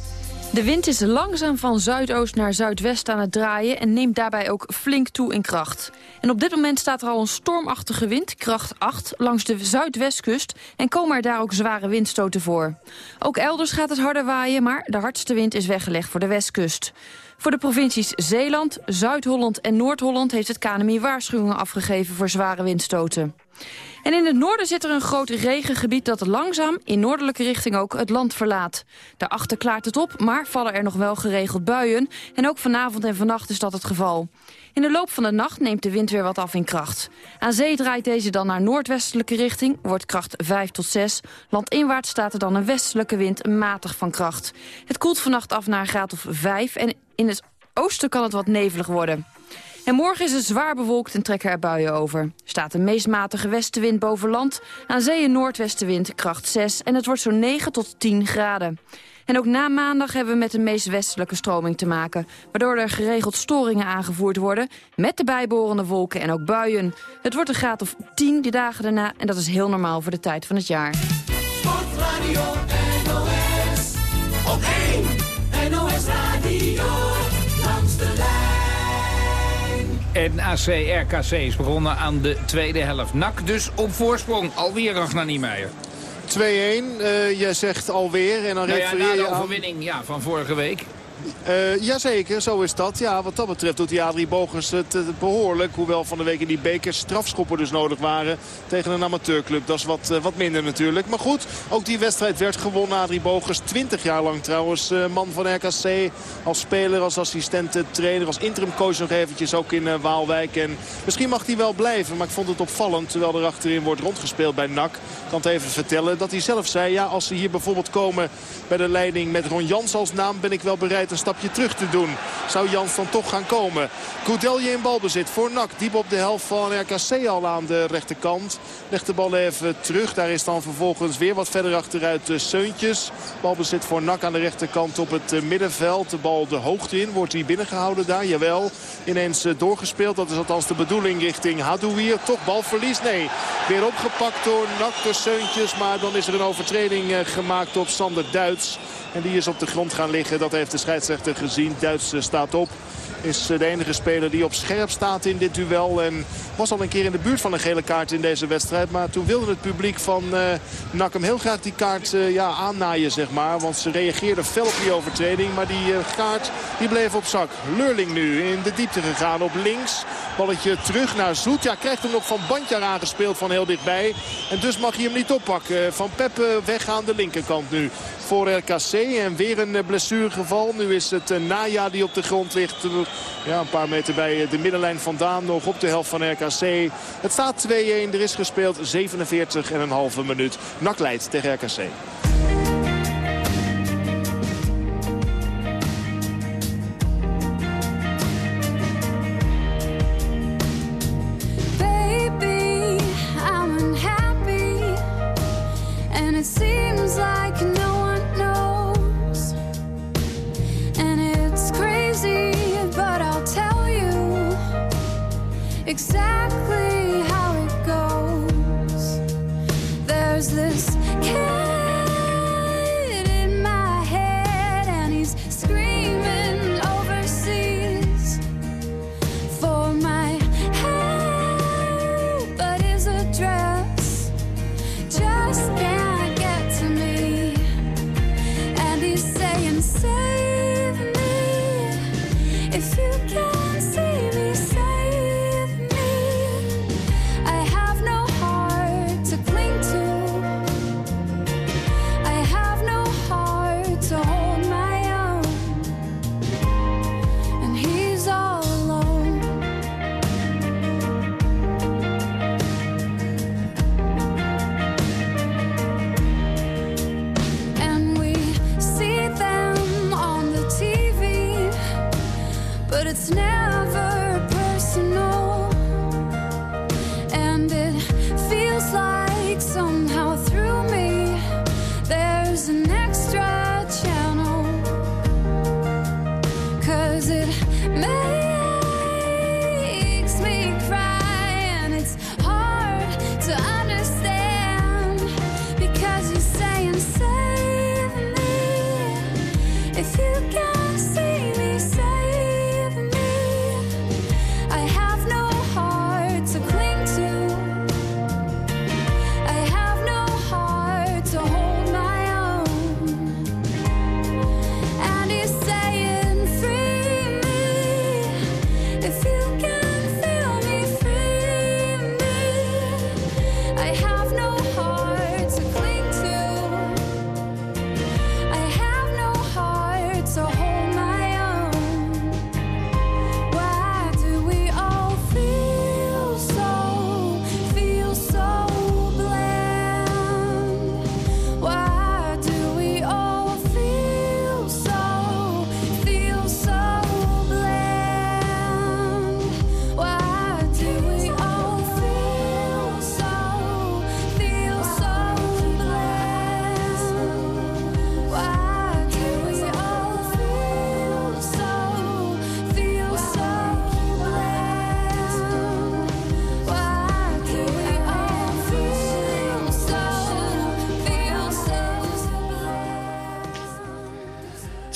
S17: De wind is langzaam van zuidoost naar zuidwest aan het draaien... en neemt daarbij ook flink toe in kracht. En op dit moment staat er al een stormachtige wind, kracht 8... langs de zuidwestkust en komen er daar ook zware windstoten voor. Ook elders gaat het harder waaien, maar de hardste wind is weggelegd voor de westkust. Voor de provincies Zeeland, Zuid-Holland en Noord-Holland... heeft het KNMI waarschuwingen afgegeven voor zware windstoten. En in het noorden zit er een groot regengebied dat langzaam in noordelijke richting ook het land verlaat. Daarachter klaart het op, maar vallen er nog wel geregeld buien. En ook vanavond en vannacht is dat het geval. In de loop van de nacht neemt de wind weer wat af in kracht. Aan zee draait deze dan naar noordwestelijke richting, wordt kracht 5 tot 6. Landinwaarts staat er dan een westelijke wind matig van kracht. Het koelt vannacht af naar een graad of 5 en in het oosten kan het wat nevelig worden. En morgen is het zwaar bewolkt en trekken er buien over. Er staat een meest matige westenwind boven land. Aan zee een noordwestenwind, kracht 6. En het wordt zo'n 9 tot 10 graden. En ook na maandag hebben we met de meest westelijke stroming te maken. Waardoor er geregeld storingen aangevoerd worden. Met de bijbehorende wolken en ook buien. Het wordt een graad of 10 die dagen daarna. En dat is heel normaal voor de tijd van het jaar.
S19: Sportradio NOS. Op 1 NOS Radio.
S8: En AC RKC is begonnen aan de tweede helft. NAC dus op voorsprong. Alweer Ragnar Niemeyer.
S9: 2-1, uh, jij zegt alweer. En dan
S8: nou ja,
S9: refereer
S8: na de
S9: je aan...
S8: overwinning ja, van vorige week.
S9: Uh, jazeker, zo is dat. Ja, wat dat betreft doet die Adrie Bogens het, behoorlijk. Hoewel van de week in die beker strafschoppen dus nodig waren tegen een amateurclub. Dat is wat, uh, wat minder natuurlijk. Maar goed, ook die wedstrijd werd gewonnen. Adrie Bogens, 20 jaar lang trouwens, uh, man van RKC. Als speler, als assistent trainer, als interimcoach nog eventjes ook in Waalwijk. En misschien mag hij wel blijven, maar ik vond het opvallend. Terwijl er achterin wordt rondgespeeld bij NAC. Ik kan het even vertellen dat hij zelf zei... ja, als ze hier bijvoorbeeld komen bij de leiding met Ron Jans als naam... ben ik wel bereid een stapje terug te doen. Zou Jans dan toch gaan komen. Koudelje in balbezit voor Nak. Diep op de helft van RKC al aan de rechterkant. Legt de bal even terug. Daar is dan vervolgens weer wat verder achteruit de Seuntjes. Balbezit voor Nak aan de rechterkant op het middenveld. De bal de hoogte in. Wordt hij binnengehouden daar? Jawel. Ineens doorgespeeld. Dat is althans de bedoeling richting Hadouier. Toch balverlies? Nee. Weer opgepakt door Nak, de Seuntjes. Maar dan is er een overtreding gemaakt op Sander Duits. En die is op de grond gaan liggen. Dat heeft de scheidsrechter gezien. Duits staat op. Is de enige speler die op scherp staat in dit duel. En was al een keer in de buurt van een gele kaart in deze wedstrijd. Maar toen wilde het publiek van uh, heel graag die kaart uh, ja, aannaaien, zeg maar. Want ze reageerden fel op die overtreding. Maar die uh, kaart die bleef op zak. Leurling nu in de diepte gegaan op links. Balletje terug naar Zoet. Ja, krijgt hem nog van Bandjar aangespeeld van heel dichtbij. En dus mag hij hem niet oppakken. Van Peppe weg aan de linkerkant nu voor RKC. En weer een blessuregeval. Nu is het Naya die op de grond ligt. Ja, een paar meter bij de middenlijn vandaan. Nog op de helft van RKC. Het staat 2-1. Er is gespeeld 47,5 minuut. NAC leidt tegen RKC.
S20: exactly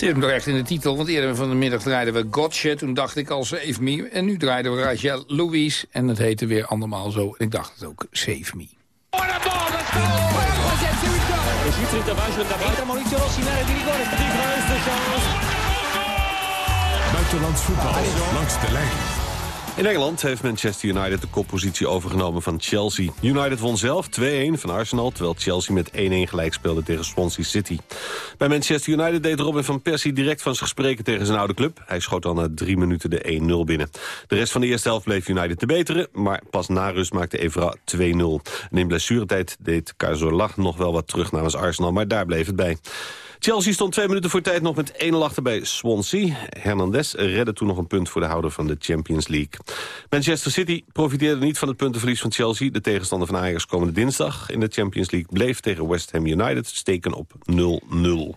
S8: Zit hem toch echt in de titel, want eerder van de middag draaiden we Gotcha. Toen dacht ik al Save Me. En nu draaiden we Rachel Louise. En het heette weer andermaal zo. En ik dacht het ook Save Me.
S1: Buitenlands voetbal langs de lijn.
S10: In Engeland heeft Manchester United de koppositie overgenomen van Chelsea. United won zelf 2-1 van Arsenal, terwijl Chelsea met 1-1 gelijk speelde tegen Swansea City. Bij Manchester United deed Robin van Persie direct van zich spreken tegen zijn oude club. Hij schoot al na drie minuten de 1-0 binnen. De rest van de eerste helft bleef United te beteren, maar pas na rust maakte Evra 2-0. En in blessuretijd deed Cazorla nog wel wat terug namens Arsenal, maar daar bleef het bij. Chelsea stond twee minuten voor tijd nog met 1 achter bij Swansea. Hernandez redde toen nog een punt voor de houder van de Champions League. Manchester City profiteerde niet van het puntenverlies van Chelsea. De tegenstander van Ajax komende dinsdag in de Champions League... bleef tegen West Ham United steken op 0-0.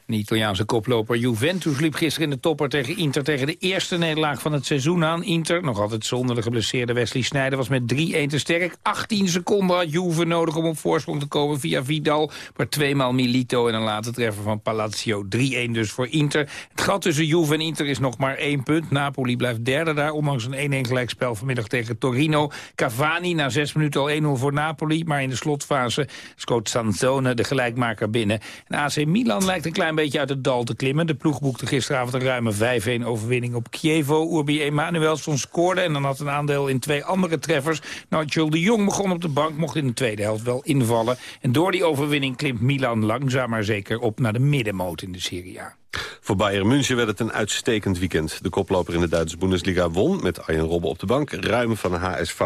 S8: De Italiaanse koploper Juventus liep gisteren in de topper tegen Inter... tegen de eerste nederlaag van het seizoen aan. Inter, nog altijd zonder de geblesseerde Wesley Sneijder... was met 3-1 te sterk. 18 seconden had Juve nodig om op voorsprong te komen via Vidal... maar tweemaal Milito en een late treffer van Palazzo 3-1 dus voor Inter. Het gat tussen Juve en Inter is nog maar één punt. Napoli blijft derde daar, ondanks een 1-1 gelijkspel vanmiddag tegen Torino. Cavani na zes minuten al 1-0 voor Napoli. Maar in de slotfase scoot Sanzone de gelijkmaker binnen. En AC Milan lijkt een klein beetje uit het dal te klimmen. De ploeg boekte gisteravond een ruime 5-1 overwinning op Chievo. Urbi Emanuelson scoorde en dan had een aandeel in twee andere treffers. Nigel de Jong begon op de bank, mocht in de tweede helft wel invallen. En door die overwinning klimt Milan langzaam maar zeker op naar de middenmoot in de Serie A.
S10: Voor Bayern München werd het een uitstekend weekend. De koploper in de Duitse Bundesliga won, met Arjen Robben op de bank, ruim van de HSV.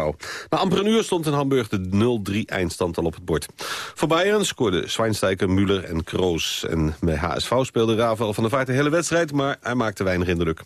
S10: Na amper een uur stond in Hamburg de 0-3 eindstand al op het bord. Voor Bayern scoorden Schweinsteiger, Müller en Kroos. En bij HSV speelde Rafael van der Vaart de hele wedstrijd, maar hij maakte weinig indruk.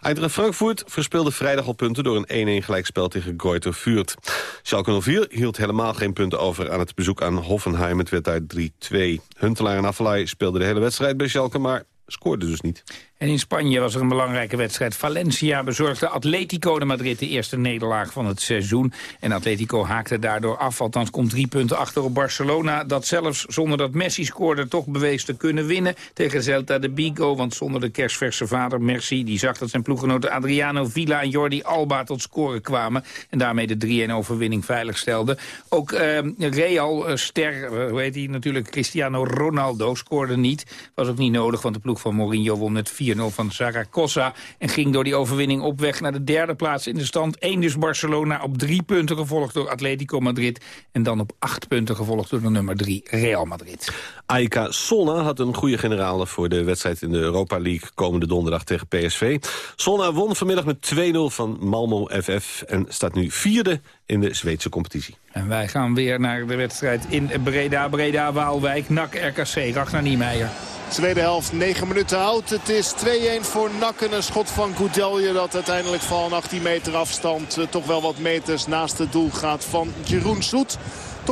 S10: Eindracht Frankfurt verspeelde vrijdag al punten door een 1-1 gelijkspel tegen Goiter Vuurt. Schalke 04 hield helemaal geen punten over aan het bezoek aan Hoffenheim. Het werd daar 3-2. Huntelaar en Affelay speelden de hele wedstrijd bij Schalke, maar scoorde dus niet.
S8: En in Spanje was er een belangrijke wedstrijd. Valencia bezorgde Atletico de Madrid de eerste nederlaag van het seizoen. En Atletico haakte daardoor af. Althans komt drie punten achter op Barcelona. Dat zelfs zonder dat Messi scoorde toch bewees te kunnen winnen tegen Celta de Vigo. Want zonder de kerstverse vader Merci, die zag dat zijn ploeggenoten Adriano Villa en Jordi Alba tot scoren kwamen. En daarmee de 3-1 overwinning veilig stelden. Ook eh, Real, uh, ster, uh, hoe heet hij natuurlijk, Cristiano Ronaldo scoorde niet. Was ook niet nodig, want de ploeg van Mourinho won met 4 4-0 van Zaragoza. En ging door die overwinning op weg naar de derde plaats in de stand. 1 dus Barcelona op drie punten gevolgd door Atletico Madrid. En dan op acht punten gevolgd door de nummer 3 Real Madrid.
S10: AIK Solna had een goede generale voor de wedstrijd in de Europa League komende donderdag tegen PSV. Solna won vanmiddag met 2-0 van Malmo FF en staat nu vierde in de Zweedse competitie.
S8: En wij gaan weer naar de wedstrijd in Breda, Breda, Waalwijk, NAC, RKC, Ragnar Niemeyer.
S9: Tweede helft, 9 minuten oud. Het is 2-1 voor Nakken. Een schot van Goudelje dat uiteindelijk van 18 meter afstand... Uh, toch wel wat meters naast het doel gaat van Jeroen Soet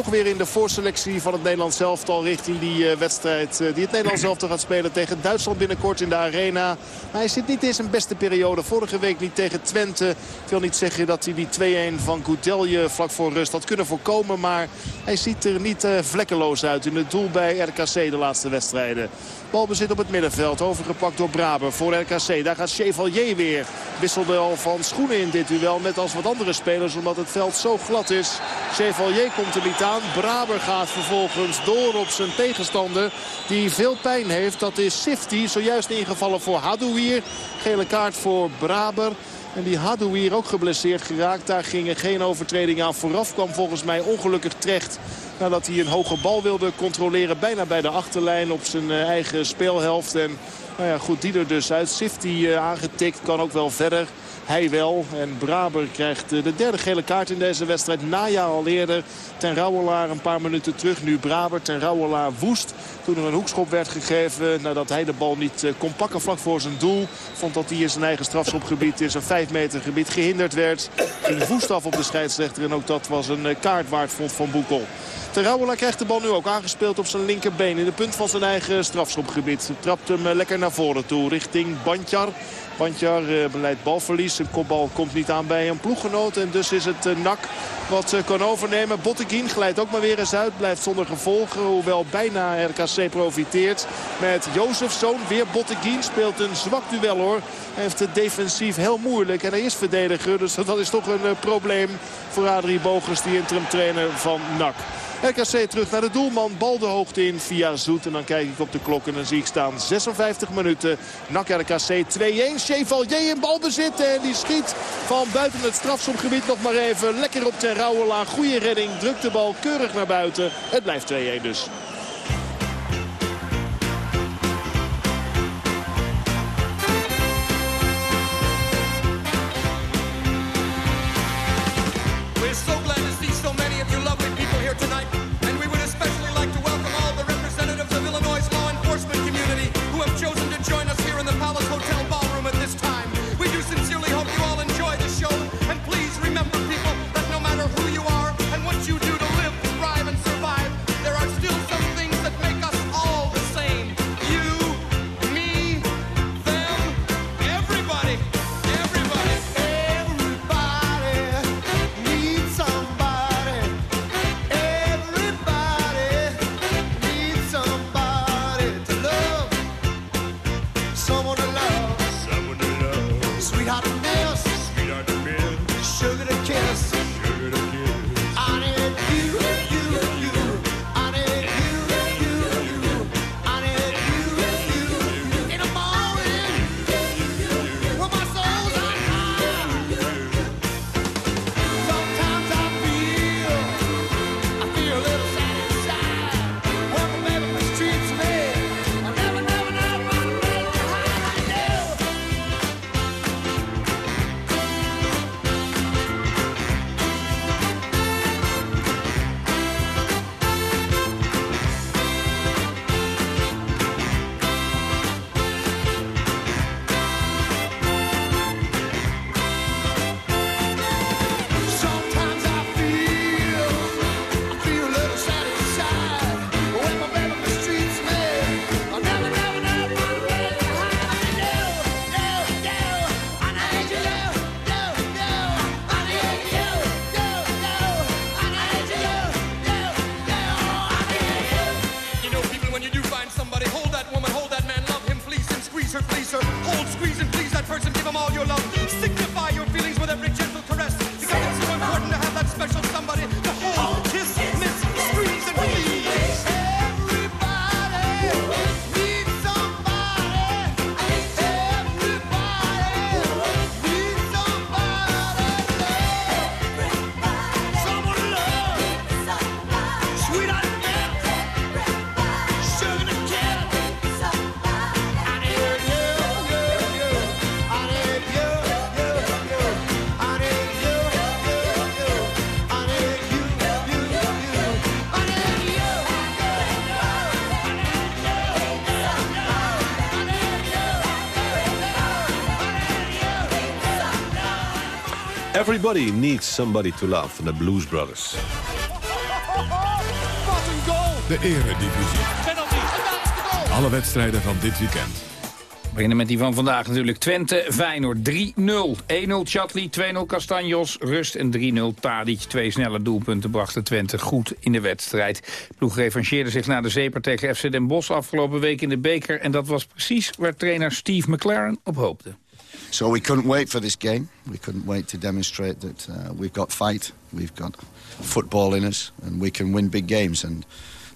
S9: toch weer in de voorselectie van het Nederlands elftal richting die uh, wedstrijd uh, die het Nederlands elftal gaat spelen tegen Duitsland binnenkort in de arena. Maar hij zit niet in zijn beste periode. Vorige week niet tegen Twente. Ik wil niet zeggen dat hij die 2-1 van Goudelje vlak voor rust had kunnen voorkomen. Maar hij ziet er niet uh, vlekkeloos uit in het doel bij RKC de laatste wedstrijden. Balbezit op het middenveld. Overgepakt door Braber voor RKC. Daar gaat Chevalier weer. Wisselde al van schoenen in dit duel. Met als wat andere spelers. Omdat het veld zo glad is. Chevalier komt er niet aan. Braber gaat vervolgens door op zijn tegenstander. Die veel pijn heeft. Dat is Sifty. Zojuist ingevallen voor Hadouier. Gele kaart voor Braber. En die Hadouier ook geblesseerd geraakt. Daar gingen geen overtreding aan vooraf. Kwam volgens mij ongelukkig terecht nadat hij een hoge bal wilde controleren. Bijna bij de achterlijn op zijn eigen speelhelft. En nou ja, goed, die er dus uit. Sifty uh, aangetikt, kan ook wel verder. Hij wel. En Braber krijgt de derde gele kaart in deze wedstrijd. Naja al eerder. Ten Rouwelaar een paar minuten terug. Nu Braber. Ten Rouwelaar woest. Toen er een hoekschop werd gegeven. Nadat hij de bal niet kon pakken vlak voor zijn doel. Vond dat hij in zijn eigen strafschopgebied in zijn 5 meter gebied gehinderd werd. Ging woest af op de scheidsrechter. En ook dat was een kaart waard vond van Boekel.
S21: Terouwela krijgt de bal nu ook aangespeeld op zijn linkerbeen. In de punt van zijn eigen strafschopgebied. Trapt hem lekker naar voren toe richting Bandjar. Bandjar uh, beleidt balverlies. Een kopbal komt niet aan bij een ploeggenoot. En dus is het uh, Nak wat kan overnemen. Botteguin glijdt ook maar weer eens uit. Blijft zonder gevolgen. Hoewel bijna RKC profiteert. Met Jozefzoon. Weer Botteguin. Speelt een zwak duel hoor. Hij heeft het defensief heel moeilijk. En hij is verdediger. Dus dat is toch een probleem voor Adrie Bogers. Die interim trainer van NAC. RKC terug naar de doelman. Bal de hoogte in via Zoet. En dan kijk ik op de klok en dan zie ik staan 56 minuten. NAC RKC 2-1. Chevalier in balbezit. En die schiet van buiten het strafschopgebied nog maar even. Lekker op ten Rauwela. Goede redding. Drukt de bal keurig naar buiten. Het blijft 2-1 dus.
S10: Everybody needs somebody to love van de Blues Brothers.
S1: De eredivisie. Alle wedstrijden van dit weekend.
S8: We beginnen met die van vandaag natuurlijk. Twente, Feyenoord 3-0. 1-0 Chatli, 2-0 Castanjos, rust en 3-0 Tadic. Twee snelle doelpunten brachten Twente goed in de wedstrijd. De ploeg revancheerde zich na de zeper tegen FC Den Bosch afgelopen week in de beker. En dat was precies waar trainer Steve McLaren op hoopte.
S22: So we couldn't wait for this game. We couldn't wait to demonstrate that uh, we've got fight, we've got football in us, and we can win big games. And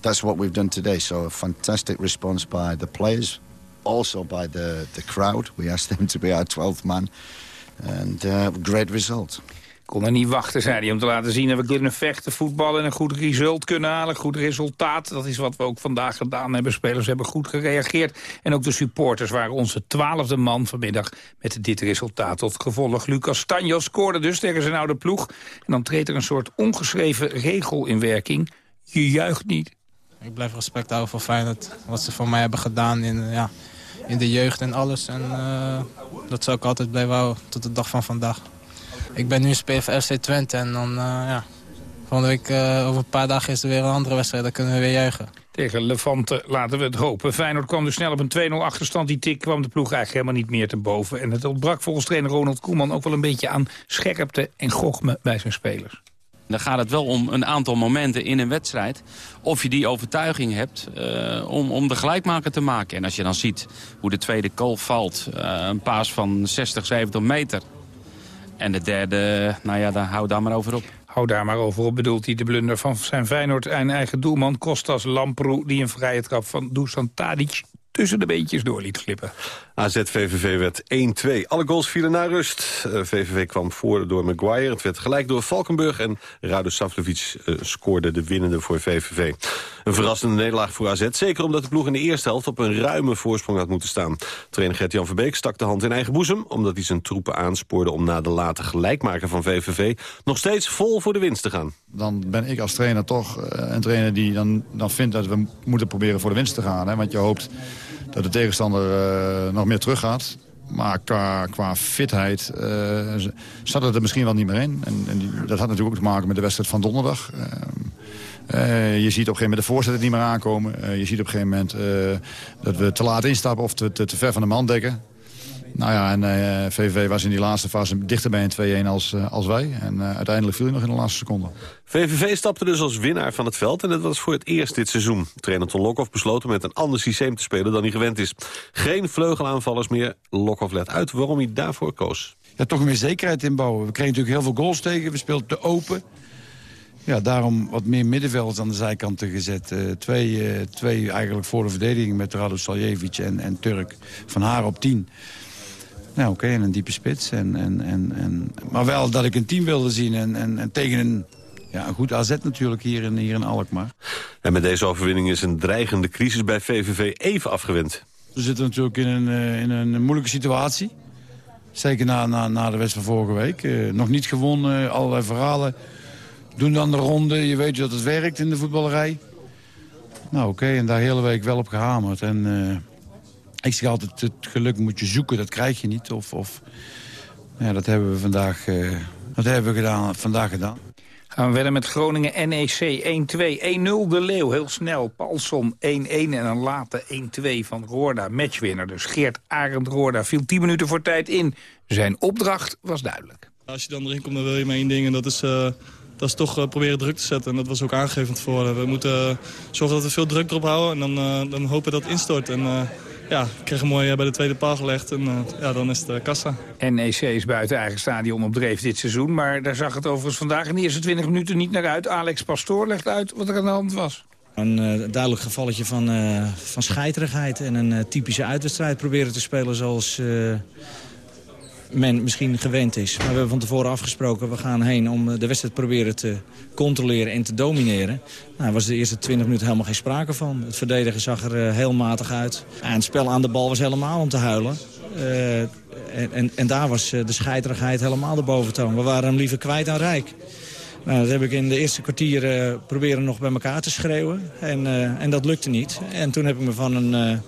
S22: that's what we've done today. So a fantastic response by the players, also by the, the crowd. We asked them to be our 12th man, and uh, great result.
S8: Kon er niet wachten, zei hij, om te laten zien dat we kunnen vechten, voetballen en een goed result kunnen halen. Goed resultaat, dat is wat we ook vandaag gedaan hebben. Spelers hebben goed gereageerd. En ook de supporters waren onze twaalfde man vanmiddag met dit resultaat tot gevolg. Lucas Tanjos scoorde dus tegen zijn oude ploeg. En dan treedt er een soort ongeschreven regel in werking. Je juicht niet.
S23: Ik blijf respect houden voor Feyenoord. Wat ze voor mij hebben gedaan in, ja, in de jeugd en alles. En uh, dat zou ik altijd blijven houden tot de dag van vandaag. Ik ben nu speler FC Twente en dan uh, ja, Volgende week, eh, over een paar dagen is er weer een andere wedstrijd. Dan kunnen we weer juichen.
S8: Tegen Levante laten we het hopen. Feyenoord kwam dus snel op een 2-0 achterstand. Die tik kwam de ploeg eigenlijk helemaal niet meer te boven. En het ontbrak volgens trainer Ronald Koeman ook wel een beetje aan scherpte en gochme bij zijn spelers.
S12: Dan gaat het wel om een aantal momenten in een wedstrijd. Of je die overtuiging hebt eh, om, om de gelijkmaker te maken. En als je dan ziet hoe de tweede goal valt. eh, een paas van 60, 70 meter. En de derde, nou ja, dan hou daar maar over op.
S8: Hou daar maar over op, bedoelt hij de blunder van zijn Feyenoord en eigen doelman Kostas Lamproe... die een vrije trap van Dusan Tadic tussen de beentjes door liet glippen.
S10: AZ-VVV werd 1-2. Alle goals vielen naar rust. Eh, VVV kwam voor door Maguire. Het werd gelijk door Valkenburg. En Rado Savlovic eh, scoorde de winnende voor VVV. Een verrassende nederlaag voor AZ. Zeker omdat de ploeg in de eerste helft op een ruime voorsprong had moeten staan. Trainer Gert-Jan Verbeek stak de hand in eigen boezem... omdat hij zijn troepen aanspoorde om na de late gelijkmaker van VVV... nog steeds vol voor de winst te gaan.
S14: Dan ben ik als trainer toch eh, een trainer die dan, dan vindt dat we moeten proberen voor de winst te gaan. Hè? Want je hoopt dat de tegenstander eh, nog meer teruggaat. Maar qua, qua fitheid eh, zat het er misschien wel niet meer in. En, en dat had natuurlijk ook te maken met de wedstrijd van donderdag. Eh, je ziet op een gegeven moment de voorzetten niet meer aankomen. Je ziet op een gegeven moment dat we te laat instappen of te, te, te ver van de man dekken. Nou ja, en eh, VVV was in die laatste fase dichter bij een 2-1 als, eh, als wij. En eh, uiteindelijk viel hij nog in de laatste seconde.
S10: VVV stapte dus als winnaar van het veld en dat was voor het eerst dit seizoen. Trainer Ton Lokhoff besloot om met een ander systeem te spelen dan hij gewend is. Geen vleugelaanvallers meer. Lokhoff let uit waarom hij daarvoor koos.
S18: ja, toch meer zekerheid inbouwen. We kregen natuurlijk heel veel goals tegen. We speelden te open. Ja, daarom wat meer middenvelders aan de zijkanten gezet. Eh, twee, eh, twee eigenlijk voor de verdediging met Rado Saljevic en, en Turk van haar op tien. Nou oké, en een diepe spits. En, en, en, en, maar wel dat ik een team wilde zien. En, en, en tegen een, ja, een goed AZ natuurlijk hier in, hier in Alkmaar.
S10: En met deze overwinning is een dreigende crisis bij VVV even afgewend.
S18: We zitten natuurlijk in een, eh, in een moeilijke situatie. Zeker na, na, na de wedstrijd van vorige week. Eh, nog niet gewonnen, allerlei verhalen. Doen dan de ronde, je weet dat het werkt in de voetballerij. Nou oké, en daar hele week wel op gehamerd. En eh, ik zeg altijd, het geluk moet je zoeken, dat krijg je niet. Of, of ja, dat hebben we vandaag, eh, dat hebben we gedaan, vandaag gedaan.
S8: Gaan we verder met Groningen NEC 1-2. 1-0 de Leeuw, heel snel. Paulson 1-1 en een late 1-2 van Roorda. Matchwinner dus. Geert Arend Roorda viel 10 minuten voor tijd in. Zijn opdracht was duidelijk.
S24: Als je dan erin komt, dan wil je maar één ding. En dat is, eh, dat is toch eh, proberen druk te zetten. En dat was ook aangegeven van tevoren. We moeten zorgen dat we veel druk erop houden. En dan, eh, dan hopen dat het instort. En eh, ja, ik kreeg hem mooi eh, bij de tweede paal gelegd. En eh, ja, dan is het eh, kassa.
S8: NEC is buiten eigen stadion op dreef dit seizoen. Maar daar zag het overigens vandaag in de eerste 20 minuten niet naar uit. Alex Pastoor legt uit wat er aan de hand was.
S25: Een eh, duidelijk gevalletje van, eh, van scheiterigheid en een eh, typische uitwedstrijd proberen te spelen zoals eh, men misschien gewend is. Maar we hebben van tevoren afgesproken, we gaan heen om eh, de wedstrijd proberen te controleren en te domineren. Nou, was de eerste 20 minuten helemaal geen sprake van. Het verdedigen zag er eh, heel matig uit. En het spel aan de bal was helemaal om te huilen. Eh, en, en, en daar was de scheiterigheid helemaal de boventoon. We waren hem liever kwijt aan Rijk. Nou, dat heb ik in de eerste kwartier eh, proberen nog bij elkaar te schreeuwen. En, eh, en dat lukte niet. En toen heb ik me van een eh,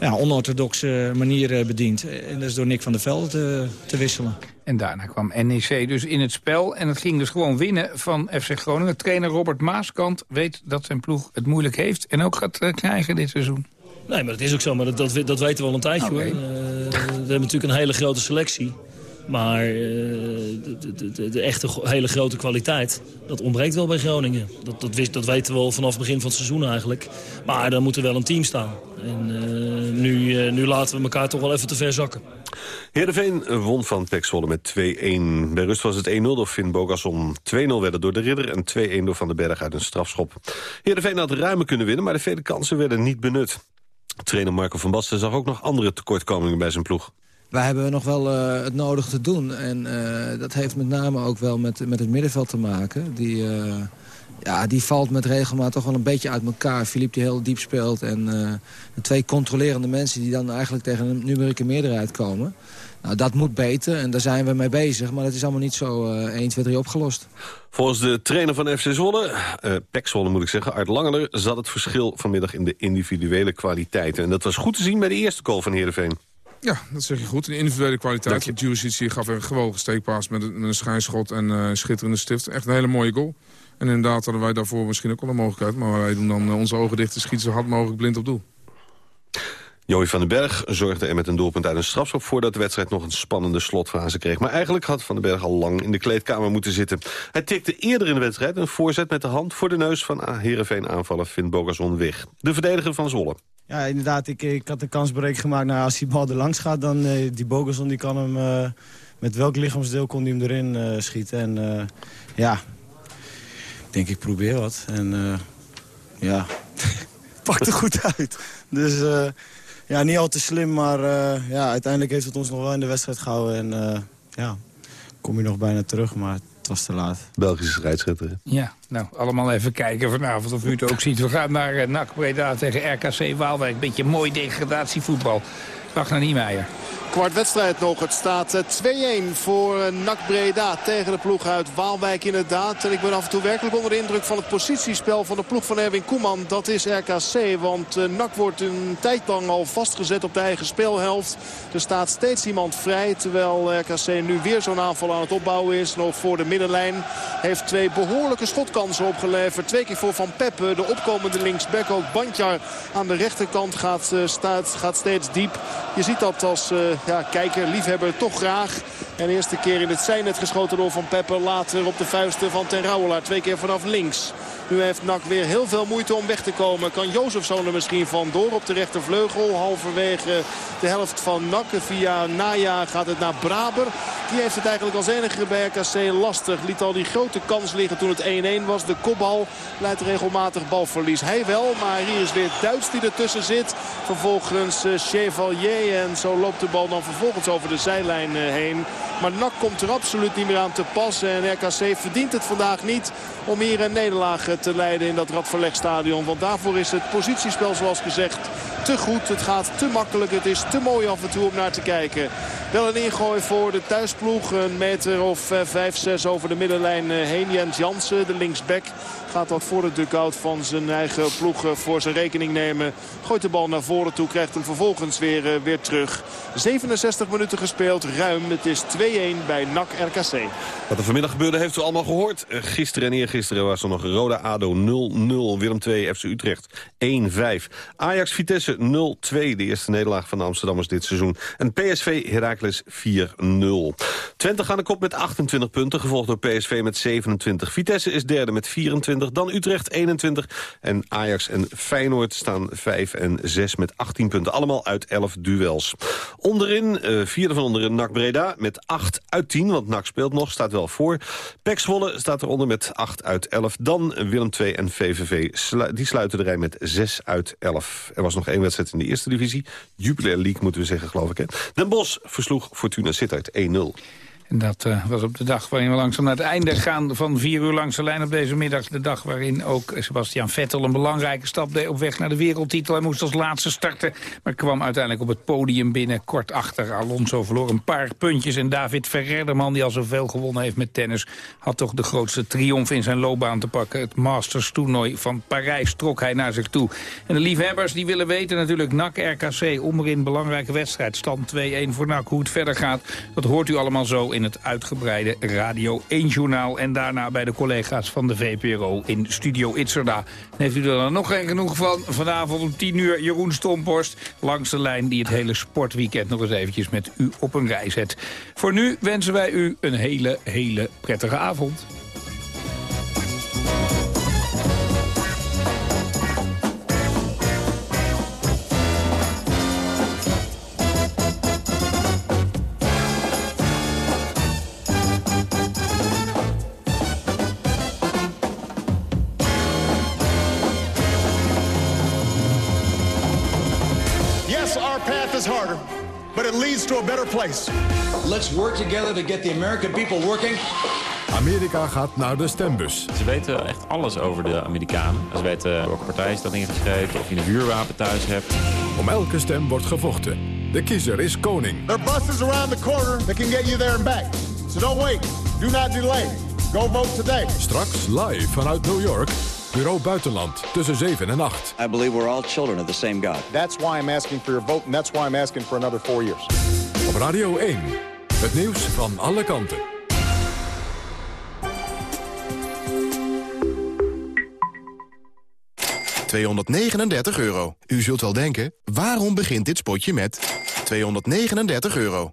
S25: ja, onorthodoxe manier eh, bediend. En dat is door Nick van der Velde te, te wisselen.
S8: En daarna kwam NEC dus in het spel. En het ging dus gewoon winnen van FC Groningen. Trainer Robert Maaskant weet dat zijn ploeg het moeilijk heeft. En ook gaat krijgen dit seizoen.
S26: Nee, maar dat is ook zo. Maar dat, dat, dat weten we al een tijdje hoor. Eh, we hebben natuurlijk een hele grote selectie. Maar eh, de, echte hele grote kwaliteit, dat ontbreekt wel bij Groningen. Dat, dat, wist, dat weten we al vanaf het begin van het seizoen eigenlijk. Maar dan moet er wel een team staan. En eh, nu, eh, nu laten we elkaar toch wel even te ver zakken.
S10: Heerenveen won van Pek met 2-1. Bij rust was het 1-0 door Finn Bogasson. 2-0 werd het door de Ridder en 2-1 door Van den Berg uit een strafschop. Heerenveen had ruimer kunnen winnen, maar de vele kansen werden niet benut. Trainer Marco van Basten zag ook nog andere tekortkomingen bij zijn ploeg.
S16: Wij hebben nog wel eh, het nodig te doen. En eh, dat heeft met name ook wel met, met het middenveld te maken. Die, eh, ja, die valt met regelmaat toch wel een beetje uit elkaar. Philippe die heel diep speelt. En de twee controlerende mensen die dan eigenlijk tegen een numerieke meerderheid komen. Nou, dat moet beter en daar zijn we mee bezig. Maar dat is allemaal niet zo eh 1, 2, 3 opgelost.
S10: Volgens de trainer van FC Zwolle, eh Pek Zwolle moet ik zeggen, Art Langeler... zat het verschil vanmiddag in de individuele kwaliteiten. En dat was goed te zien bij de eerste goal van Heerenveen.
S27: Ja, dat zeg je goed. Een individuele kwaliteit. Juricic gaf een geweldige steekpaas met een, met een schijnschot en eh, een schitterende stift. Echt een hele mooie goal. En inderdaad hadden wij daarvoor misschien ook wel een mogelijkheid. Maar wij doen dan eh, onze ogen dicht en schieten zo hard mogelijk blind op doel.
S10: Joey van den Berg zorgde er met een doelpunt uit een strafschop voor... dat de wedstrijd nog een spannende slotfase kreeg. Maar eigenlijk had Van den Berg al lang in de kleedkamer moeten zitten. Hij tikte eerder in de wedstrijd een voorzet met de hand... voor de neus van Heerenveen aanvaller Finn Bogason weg. De verdediger van Zwolle.
S28: Ja, inderdaad. Ik, ik had een kansbereik gemaakt. Nou, als die bal er langs gaat, dan uh, die Bogason die kan hem... Uh, met welk lichaamsdeel kon hij hem erin uh, schieten. En ja, ik denk ik probeer wat. En ja, pakt er goed uit. Dus ja, niet al te slim, maar ja, uiteindelijk heeft het ons nog wel in de wedstrijd gehouden. En ja, kom je nog bijna terug, maar het was te laat.
S10: Belgische scheidsrechter.
S8: Ja, nou, allemaal even kijken vanavond of u het ook ziet. We gaan naar uh, NAC Breda tegen RKC Waalwijk. Beetje mooi degradatievoetbal. Wacht naar Niemeyer.
S9: Kwart wedstrijd nog. Het staat 2-1 voor NAC Breda tegen de ploeg uit Waalwijk inderdaad. En ik ben af en toe werkelijk onder de indruk van het positiespel van de ploeg van Erwin Koeman. Dat is RKC, want NAC wordt een tijd lang al vastgezet op de eigen speelhelft. Er staat steeds iemand vrij, terwijl RKC nu weer zo'n aanval aan het opbouwen is. Nog voor de middenlijn heeft twee behoorlijke schotkansen opgeleverd. Twee keer voor Van Peppe, de opkomende linksback. Ook Bandjar aan de rechterkant gaat, staat, gaat steeds diep. Je ziet dat als ja, kijker, liefhebber toch graag. En eerste keer in het zijnet geschoten door Van Peppe. Later op de vuisten van Ten. Twee keer vanaf links. Nu heeft Nak weer heel veel moeite om weg te komen. Kan Jozefzoon er misschien vandoor op de rechtervleugel. Halverwege de helft van Nak. Via Naya gaat het naar Braber. Die heeft het eigenlijk als enige bij RKC lastig. Liet al die grote kans liggen toen het 1-1 was. De kopbal leidt regelmatig balverlies. Hij wel, maar hier is weer Duits die ertussen zit. Vervolgens Chevalier. En zo loopt de bal dan vervolgens over de zijlijn heen. Maar Nak komt er absoluut niet meer aan te pas. En RKC verdient het vandaag niet om hier een nederlaag te leiden in dat Radverlegstadion. Want daarvoor is het positiespel zoals gezegd te goed. Het gaat te makkelijk. Het is te mooi af en toe om naar te kijken. Wel een ingooi voor de thuisploeg. Een meter of 5, 6 over de middenlijn heen. Jens Jansen, de linksback, gaat wat voor de dugout van zijn eigen ploeg voor zijn rekening nemen. Gooit de bal naar voren toe, krijgt hem vervolgens weer, weer terug. 67 minuten gespeeld, ruim. Het is 2-1 bij NAC RKC.
S10: Wat er vanmiddag gebeurde heeft u allemaal gehoord. Gisteren en eergisteren was er nog Roda ADO 0-0. Willem 2 FC Utrecht 1-5. Ajax Vitesse 0-2. De eerste nederlaag van de Amsterdammers dit seizoen. En PSV Heracles 4-0. Twente gaan de kop met 28 punten, gevolgd door PSV met 27. Vitesse is derde met 24, dan Utrecht 21. En Ajax en Feyenoord staan 5 en 6 met 18 punten. Allemaal uit 11 duels. Onderin, uh, vierde van onderin, NAC Breda met 8 uit 10. Want NAC speelt nog, staat wel voor. Pek Zwolle staat eronder met 8 uit 11. Dan Willem II en VVV, die sluiten de rij met 6 uit 11. Er was nog één wedstrijd in de eerste divisie. Jubilair League moeten we zeggen, geloof ik. Hè? Den Bosch versloeg Fortuna Sittard 1-0.
S8: En dat uh, was op de dag waarin we langzaam naar het einde gaan van vier uur langs de lijn op deze middag. De dag waarin ook Sebastian Vettel een belangrijke stap deed op weg naar de wereldtitel. Hij moest als laatste starten, maar kwam uiteindelijk op het podium binnen. Kort achter Alonso verloor een paar puntjes. En David Ferrer, de man die al zoveel gewonnen heeft met tennis... had toch de grootste triomf in zijn loopbaan te pakken. Het Masters toernooi van Parijs trok hij naar zich toe. En de liefhebbers die willen weten natuurlijk NAC RKC. Onderin belangrijke wedstrijd. Stand 2-1 voor NAC. Hoe het verder gaat, dat hoort u allemaal zo in het uitgebreide Radio 1-journaal... en daarna bij de collega's van de VPRO in Studio Itzerda. heeft u er dan nog geen genoeg van? Vanavond om 10 uur Jeroen Stomporst langs de lijn... die het hele sportweekend nog eens eventjes met u op een rij zet. Voor nu wensen wij u een hele, hele prettige avond.
S21: To a better place.
S29: Let's work together to get the American people working.
S1: Amerika gaat naar de stembus.
S30: Ze weten echt alles over de Amerikanen. Ze weten welke partij staat ingeschreven, of je een vuurwapen thuis hebt.
S1: Om elke stem wordt gevochten. De kiezer is koning.
S21: There are buses around the corner that can get you there and back. So don't wait. Do not delay. Go vote today.
S1: Straks live vanuit New York. Bureau Buitenland, tussen 7 en 8.
S31: I believe we're all children of the same God.
S21: That's why I'm asking for your vote and that's why I'm asking for another four years.
S1: Op Radio 1, het nieuws van alle kanten.
S32: ...239 euro. U zult wel denken, waarom begint dit spotje met 239 euro?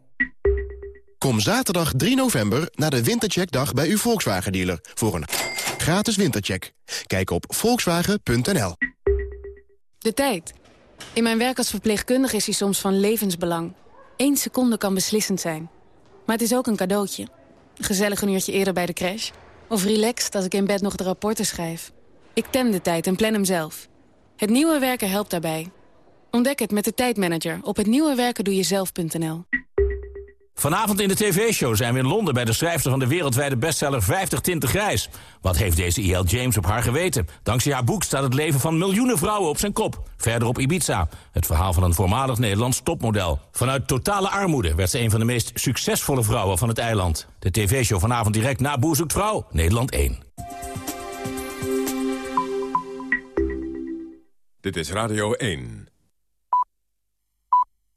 S32: Kom zaterdag 3 november naar de Wintercheckdag bij uw Volkswagen-dealer... voor een gratis wintercheck. Kijk op volkswagen.nl.
S33: De tijd. In mijn werk als verpleegkundige is die soms van levensbelang. Eén seconde kan beslissend zijn. Maar het is ook een cadeautje. Gezellig een uurtje eerder bij de crash. Of relaxed als ik in bed nog de rapporten schrijf. Ik tem de tijd en plan hem zelf. Het nieuwe werken helpt daarbij. Ontdek het met de tijdmanager op hetnieuwewerkendoejezelf.nl.
S34: Vanavond in de tv-show zijn we in Londen bij de schrijfster van de wereldwijde bestseller 50 Tinten Grijs. Wat heeft deze E.L. James op haar geweten? Dankzij haar boek staat het leven van miljoenen vrouwen op zijn kop. Verder op Ibiza. Het verhaal van een voormalig Nederlands topmodel. Vanuit totale armoede werd ze een van de meest succesvolle vrouwen van het eiland. De tv-show vanavond direct na Boer zoekt vrouw. Nederland 1.
S1: Dit is Radio 1.